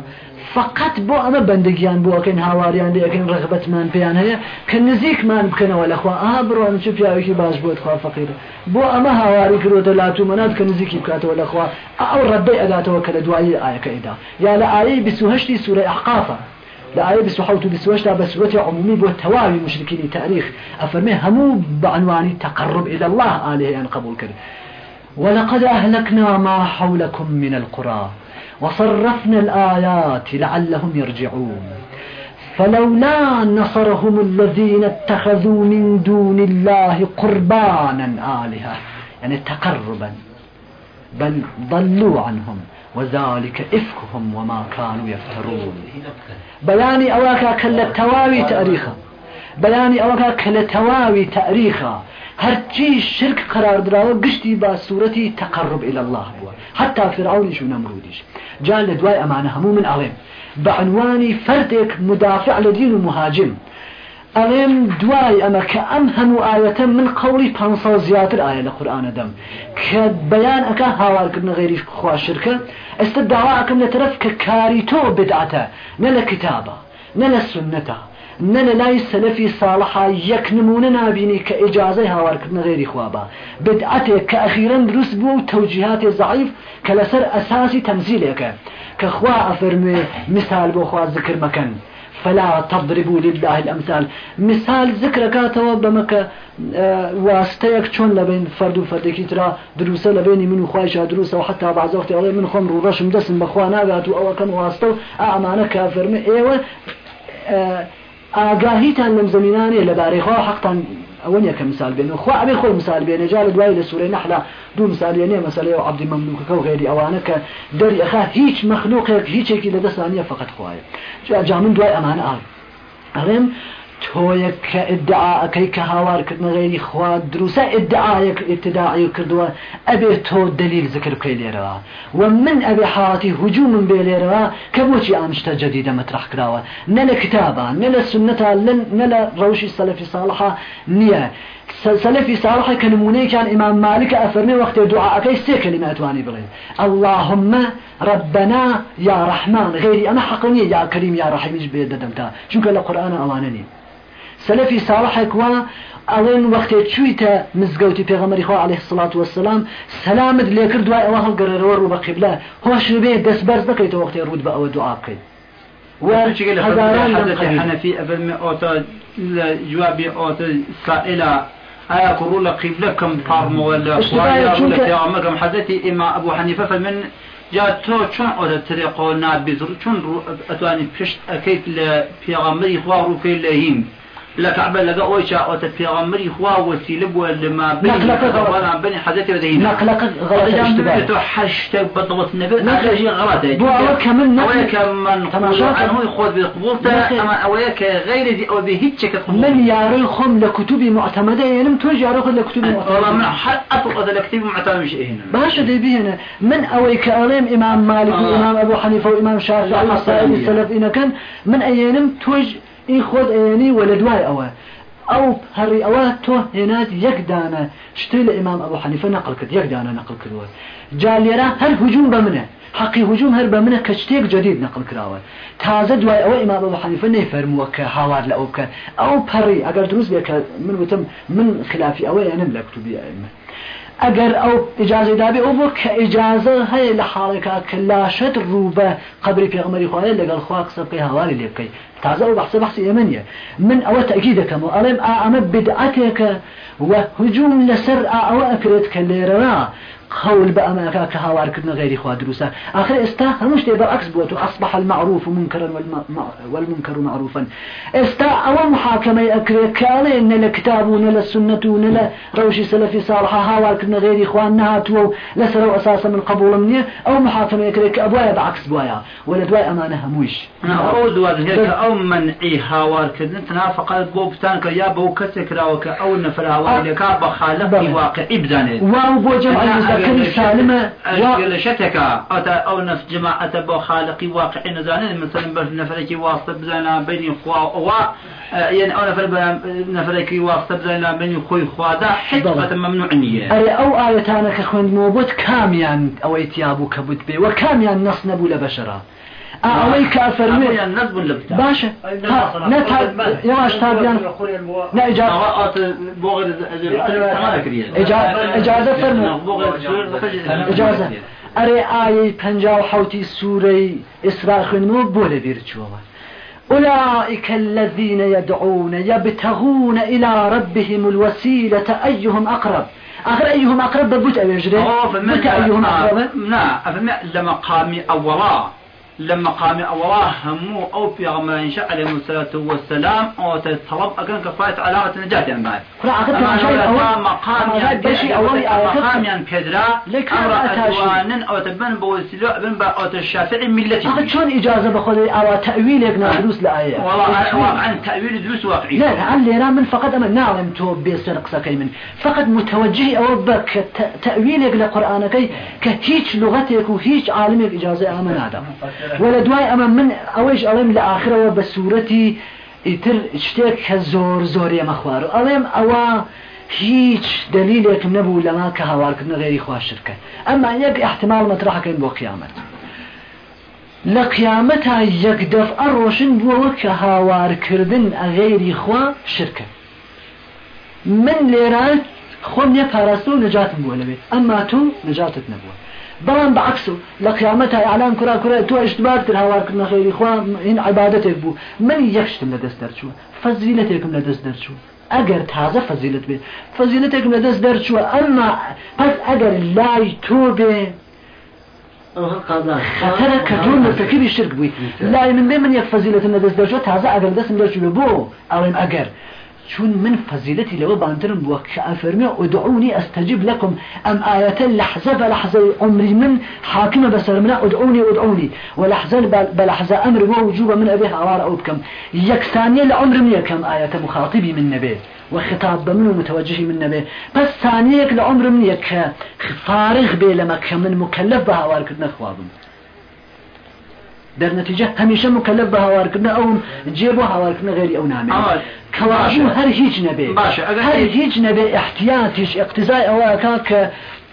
فقط بۆ ئەمە بەندگیان بۆ ئەەکەین هاواریان لەکەین ڕغبەتمان پێیان هەیە کە نزیکمان بکەنەوە لەخوا ئا بڕوان چ پیاوێکی باش بۆت خوا فەقیرە بۆ ئەمە هاواری کردوتە لاتو مەنات کە نزیکی بکاتەوە لەخوا ئەو ڕەبەی ئەداتەوە کە لە دوایی ئاەکەیدا یا لە ئاەی 28 سوورە ئەحقافە لآية بسوحوت بسوشتا بسورة عمومي بو تواوي مشركين تاريخ أفرمي همو بعنوان تقرب إلى الله آله أن قبول كرد ولقد أهلكنا ما حولكم من القرى وصرفنا الآيات لعلهم يرجعون فلولا نصرهم الذين اتخذوا من دون الله قربانا آلهة يعني تقربا. بل ضلوا عنهم. وذلك إفكهم وما كانوا يفترون. بياني أواكا كل تواوي تأريخا. بياني أواكا كل تواوي تأريخا. هرچی شرك قرار دراوە گشتی با سوورەتی تقرب إلى الله بووە حتى فرعونیش و نەمرودیش جان لە دوای ئەمانە هەموو من ئەڵێم بەعنوانی فەردێک مدافع لە دین و مهاجم ئەمە کە ئەم هەموو ئاەتە من پ زیاتر ئاە لە قورآانە دەم کە بەیان ئەەکە هاوارکردن غێری خوا شرکە ئێستا داوا ئەەکەم لە طرف کە کاری تۆ بدعاتە نە لە کتابە نە لە سنەتە نە لە لای سەلفی ساڵحا یەک نمونە نبینی کە ئجاازەی هاوارکردن غێری خوابە بدعاتێک کە ئەخیرن دروست بوو و تەوجیهاتی زعیف کە لەسەر ئەساسی تەمزیلێکە کە خوا ئەفەرمێ مثال بۆ خوا ذکر مەکەن فلا تضربوا لله الأمثال. مثال ذكر كاتوا بمك واستيك چون لبين فرد و فردێکی ترا دروسە من و حتا بعض وقت ئەڵێ من خۆم ڕوڕەشم دەسم بەخوا ناگات و ئەوەکەم واستە و ئامانە کافرمە ئێوە ئاگاهیتان لەم زمینانێ لەبارەی خوا حقتان. ئەوەن یەکە مثال بێن خوا ئەبێ خۆی مثال بێنە جا لە دوای لە سوورەی نەحلا دوو مثالێنێ مەسلەی و عبدی مەملوکەکە و غێری ئەوانە کە دەری هیچ مەخلوقێک هیچێکی لە دەستانیە فقط خوایە جا دوای ئەمانە ئاڵ ئەڵێم تۆیەک کە ئدعاەکەی کە هاوارکردن غێری خوا دروسە ئدعاەک ابتداعی کردووە ئەبێ تۆ دلیل ذکر بکەی لێرەوە. و من ئەبێ حاڵاتی هجوو من بێ لێرەوە کە بۆچی ئامشتە جدیدە مەترح کراوە. نە لە کتابە نە لە سلفي صالح كلموني كان إمام مالك أفرمي وقت دعاء سي كلمة أتواني بلين اللهم ربنا يا رحمن غيري أنا حقني يا كريم يا رحيم إيش بيددمتا شو قال القرآن أوانني سلفي صالح كوا ئەڵێن وەختێ مزگەوتی پێغەمەری خوا عليه الصلاة والسلام سلامت لێ کرد دوای ئەوە هەڵگەڕێەوە ڕوو بە قیبلە. هۆش بێ دەست بەرز بکەیتەوە وەختێ ڕوود بە ئەوە دوعا بکەیت. حنفي أبل أوتا جوابي أوتا سائلة آية كرو قبلة كم فارم ولا خوايا ولا پیامبرم حضرت إمام أبو حنيفة فمن جا تو چون أوتا طريقه نابزر چون أتواني پشت أكيد لپیغمبری خواه رو في لكعبة لقى أويشا أو خوا لما نقلق بني حدث بدينا نقلق غلط اشتباه. تو حشتك بالضبط النبي هذا شيء غلط بو كمن أويك من تماشاك أنه يخوض بقبولته أما أويك غير ذي أو بهيتشك من ياري خم لكتب معتمدة يعني توجه ياري خم لكتب معتمدة والله من هذا الكتب معتمد مش هنا باشا دي بيهنا من أويك أليم إمام مالك وإمام أبو حنيفة وإمام شافعي والسائل السلف إن كان من أيانم توجه ئی خۆت ئەێنی وە لە دوای ئەوە. ئەو هەڕی ئەوە تۆ هێنات یەکدانە شتی لە ئیمام ئەو حەنیفە نەقل کرد یەکدانە نەقل کردوە جا لێرە هەر هجووم بە منە. حقی هجووم هەر بە منە کە شتێک جدید نەقل کراوە. تازە دوای ئەوە ئیمام ئەو حەنیفە نەیفەرمووە کە هاوار لە ئەو بکە. ئەو پەڕی ئەگەر دروست بێ کە من وتم من خلافی ئەوە یانم لە کتوبی ئەمە. اگر أو اجازه دابی أو بو که اجازه های لحالك كلاشت روبه قبر پیغمبری خواه لگل خواه قصب که هوالی لیبکی تازه أو بحث بحث يمنية من أو تأكيدك مؤلم اعمى بدعتك وهجوم لسر أو اكرتك اللي قول بأماك كهوار كدنا غير إخوة دروسا آخر إستا همش تبر عكس بوتو أصبح المعروف منكرا والمنكر معروفا. إستا أو محاكمة أكري كالي إن الكتاب ونلا السنة ونلا روشي سلفي صالحة هاوار كدنا غير إخوة نهاتو لسروا أساسا من قبول مني. أو محاكمة أكري كأبوايا بعكس بوايا. ولا دواي أمانة هموش. أو هيك أو منعي هاوار كدنا تنافق بوبتان كيا بو كسك راوك أو نفر هاوار لك بخالق واقع إبزانه واو بو جمع كل سالمة أشكال شتك أتا أو نفس جماعة بو خالقي واقعي نزانين مثلا بس نفرك واسطة بزانا بين خوا و يعني أو نفر نفرك واسطة بزانا بين خوي خوا دا حتى ممنوع نية أي أو آيتانا كخوين موبوت كاميان أو إتيابو كبوت بي وكاميان نص نبو لبشرة. باشا. نتا يواش تابيان لا إجازة. بوغد إجازة فرمو. إجازة. أري آي پنجاو حوتي سوري إسراء خنمو بولا بيرتشوها أولئك الذين يدعون يبتغون إلى ربهم الوسيلة. أيهم أقرب؟ آخر أيهم أقرب؟ ببوت أبيجري بوت أيهم أقرب؟ نعم لمقام أولا لما قام الله همو أو في غمان عليه الصلاة والسلام أو تطلب أكن كفاية علاقة نجاة يعني بعد. كلا أخذت مقام يعني مقام يعني كدرا أمر أدوان أو تبن بوسيلة بن با أو الشافعي ملتي. أخذ شلون إجازة بخذ أو تأويل يقنا دروس لآية. والله عن تأويل دروس واقعي. لا لعلنا من فقط أما نعلم تو بيسرق سكيمن فقط متوجه أو بك تأويل يقنا قرآنك كهيج لغتك وهيج عالمك إجازة أمن وە لە دوای ئەمە من ئەوەش ئەڵێم لە آخرەوە بە سوورەتی ئیتر شتێک کە زۆر زۆر ئێمە خوارد ئەڵێم ئەوە هیچ دلیلێکم نەبوو لەما کە هاوارکردن غێری خواشتکە ئەمما یەک احتمال مەترراحەکەین بۆ قیامەت. لە قیامەتا یەک دەفع ڕۆشن بووەوە کە هاوارکردن ئەغێری خوا شرکە. من لێران خۆم یە پاراستە و نەجاتم بووە لەوێت ئەمما تو نەجاتت نەبووە. بەڵام بەعکسو لە قیامەتە ئالان کوڕا کوڕە تۆ ئشتبار تر هاوارکردن خێری خوا این عیبادەتێک بوو. من دەرچووە. فەزیلەتێکم لە دەست دەرچوو ئەگەر تازە فەزیلت بێ فەزیلەتێکم لە دەست دەرچووە. ئەمما پس ئەگەر لای بێ خەتەرە کە تۆ مرتەکەبی شرک بووی. لای من بێ من یەک فەزیلەتم لە دەست دەرچووە تازە ئەگەر دەستم دەرچووە بۆ ئەڵێم ئەگەر. چون من فزيلتي لو بانترم وكأفرمي ادعوني استجيب لكم ام آية لحظة بلحظة عمري من حاكمة بسرمنا ادعوني ادعوني ولحظة بلحظة أمر ووجوب من ابيها عوار أو بكم يكسانية لعمر من يكم آية مخاطبي من نبي وخطاب منه متوجه من نبي بس ثانية لعمر من يك فارغ بي لما من مكلف بها واركدنا خوابم. در نتیجه همیشه مکلف به هاوارکردن أو جێ بۆ هاوارکردن غێری ئەو نامێ کەوابوو هەر هیچ نەبێ هەر هیچ نەبێ احتیاتیش اقتزای ئەوەکە کە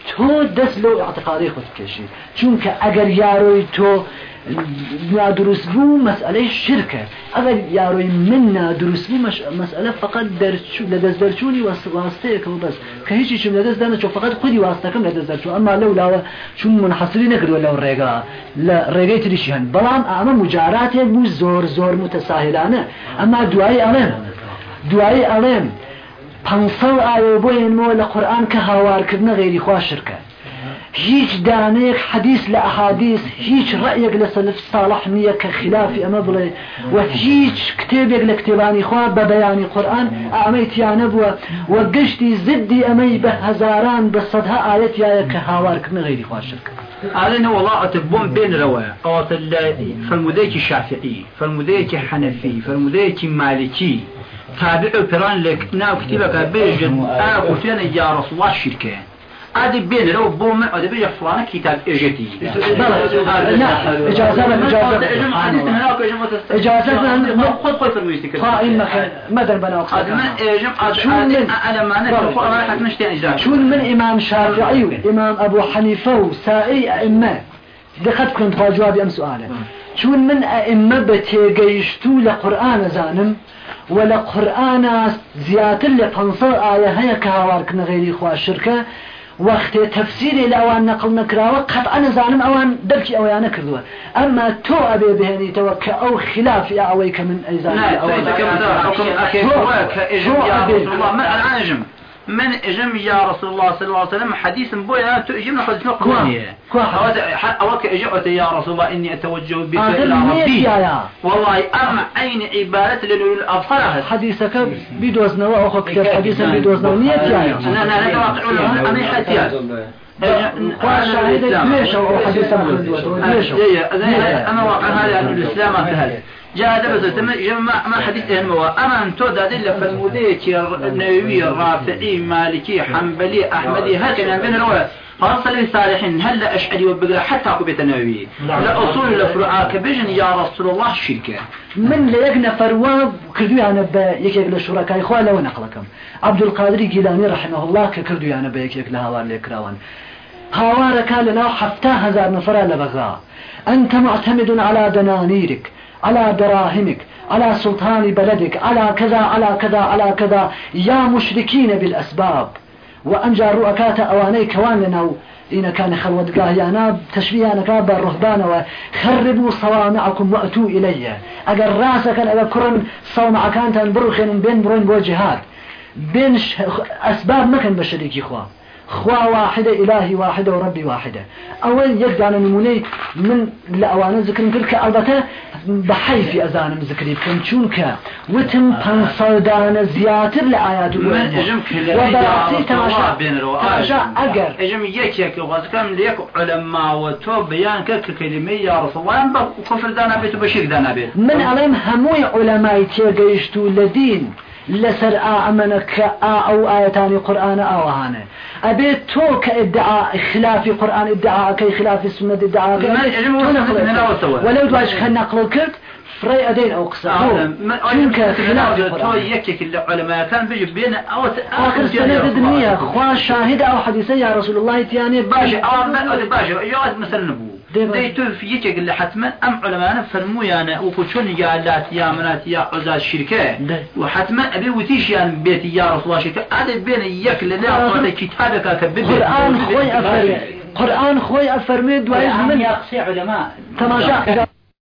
تۆ دەست لەو اعتقادی خۆت بکێشی چونکە ئەگەر یاروی تۆ نادروست بوو مەسئلەی شرکە ئەگەر یاروی من نادروست بوو مەسئلە فقط لە دەست دەرچوونی واستەیەکەوە بەس. کە هیچی چم لە دەست دانە چۆ فقط خودی واستەکەم لە دەست دەرچوو. ئەمما لەو لاوە چون منحصری نەکردوە لەو ڕێگا. لە ڕێگەی تریشی هەن. بەڵام ئەمە مجاراتێک بوو زۆر زۆر متەساهلانە ئەمما دوایی ئەڵێن. دوایی ئەڵێن. پەنسەڵ ئاوێ بۆێنمەوە لە قورآن کە هاوارکردنە غێری خوا شرکە. هیچ دانيك حديث لأحاديث هیچ رأيك لسلف صالح نییە كخلاف أما بڵێ و هیچ کتێبێک لە کتێبانی خوا بە بەیانی قورآن ئامەیتیانە بووە و گشتی زدی ئەمەی بە هەزاران بە سەدها ئاەتیایە کە هاوارکردن غیری خواشرکە علينا والله أتبون بين رواية فالمديك شافعي فالمديك حنفي فالمديك مالكي تابع بران لك ناو كتبك بيجن أنا قلت يا رسول الله الشركة عادي بين لو بو من عادي بيجي فلان كتاب اجتي اجم إجازة خذ خذ ترويستك قائم مدر بنا شو من- أنا اجزاء شون من إمام شافعي وإمام أبو حنيفة وسائي أئمة دقت كنت خوا جوابي أم سؤاله شون من أئمة بتيجيشتو لقرآن زانم ولا قرآن زيادة لفنصر آية هيا كهوارك غيري خوا الشركة نكراوة قطعا زانم أوان دبكي أوان كردوة. أما تو أبي بهني توكا أو خلاف يا أويك من أيزان لا دار حكم أكيد شو- واك اجم شو يا؟ رسول الله. من الآن اجم من اجم يا رسول الله صلى الله عليه وسلم حديث بويا تو اجم ناخذ شنو قوانية أوك اجمت يا رسول الله إني أتوجه بك إلى نيت ربي. والله أما عين عبادة للأولي الأبصار حديثك بدوزنا وأخو كتاب حديثا بدوزنا ونيت يا يا. أنا أنا أنا واقع علماء أنا حتيات وشاهدك ليش أو حديثا ليش أنا واقع هذا أن الإسلام أهل جاء دبز تم جمع ما حديث هو أما أن تود هذه فالمديك النووي الرافعي مالكي حنبلي أحمدي هكذا بين الرواية؟ خاصة للصالحين هل أشعري وبقرأ حتى قبة النووي؟ لا أصول الفرعاء كبجن يا رسول الله شركة. من ليك نفر واب كردو أنا بيك يك للشركاء إخوة لو نقلكم. عبد القادر جيلاني رحمه الله كردو أنا بيك يك لهوار ليكراوان هاوار كان لنا حتى هزار نفر لبغاء. أنت معتمد على دنانيرك. على دراهمك على سلطان بلدك على كذا على كذا على كذا. يا مشركين بالأسباب. وأنجى رؤكات أواني كوان إن كان خلوت قاهيانا تشبيهانا كابا الرهبان. وخربوا صوامعكم وأتوا إلي. أقر رأسك أقر كرن صومع كانت برخين بين برين بوجهات. بين. أسباب ما كان بشريك إخوة خوا واحدة إلهي واحدة وربي واحدة. أول يقدر نموني من لأوان ذكر تلك البته بحيث أذان ذكري بكم چونك وتم پنصدان زياتر لآيات كل وبرأسي تماشا تماشا أقر. إجم يك يك وغزكم ليك علماء وتو بيان كك كلمة يا رسول الله. كفر دانا بيت وبشير دانا بيت؟ من علم هموي علماء تيغيشتو لدين؟ لسر آمنك أو آيتان قرآن أوهانه. أبي تو كإدعاء خلاف قرآن إدعاء كي خلاف السنة الأول. ولو دواش كان نقل كرت فري أدين أو قصة. شنك خلاف القرآن؟ العلماء. كان بيجي بين أو آخر سنة الدنيا خوا شاهد أو حديثة يا رسول الله تياني باشا أو باشا يقعد مثلا نبو ديما. دي تو في يك اللي حتما أم علماء فرمو يعني وكشون يا لات يا منات يا عزاز الشركة. دي. وحتما أبي وتيش يعني بيتي يا رسول الله شركة. هذا بين يك اللي لا كتابك كبدي. قرآن خوي أفرمي قرآن خوي أفرمي دوايز من يقصي علماء. تماشا.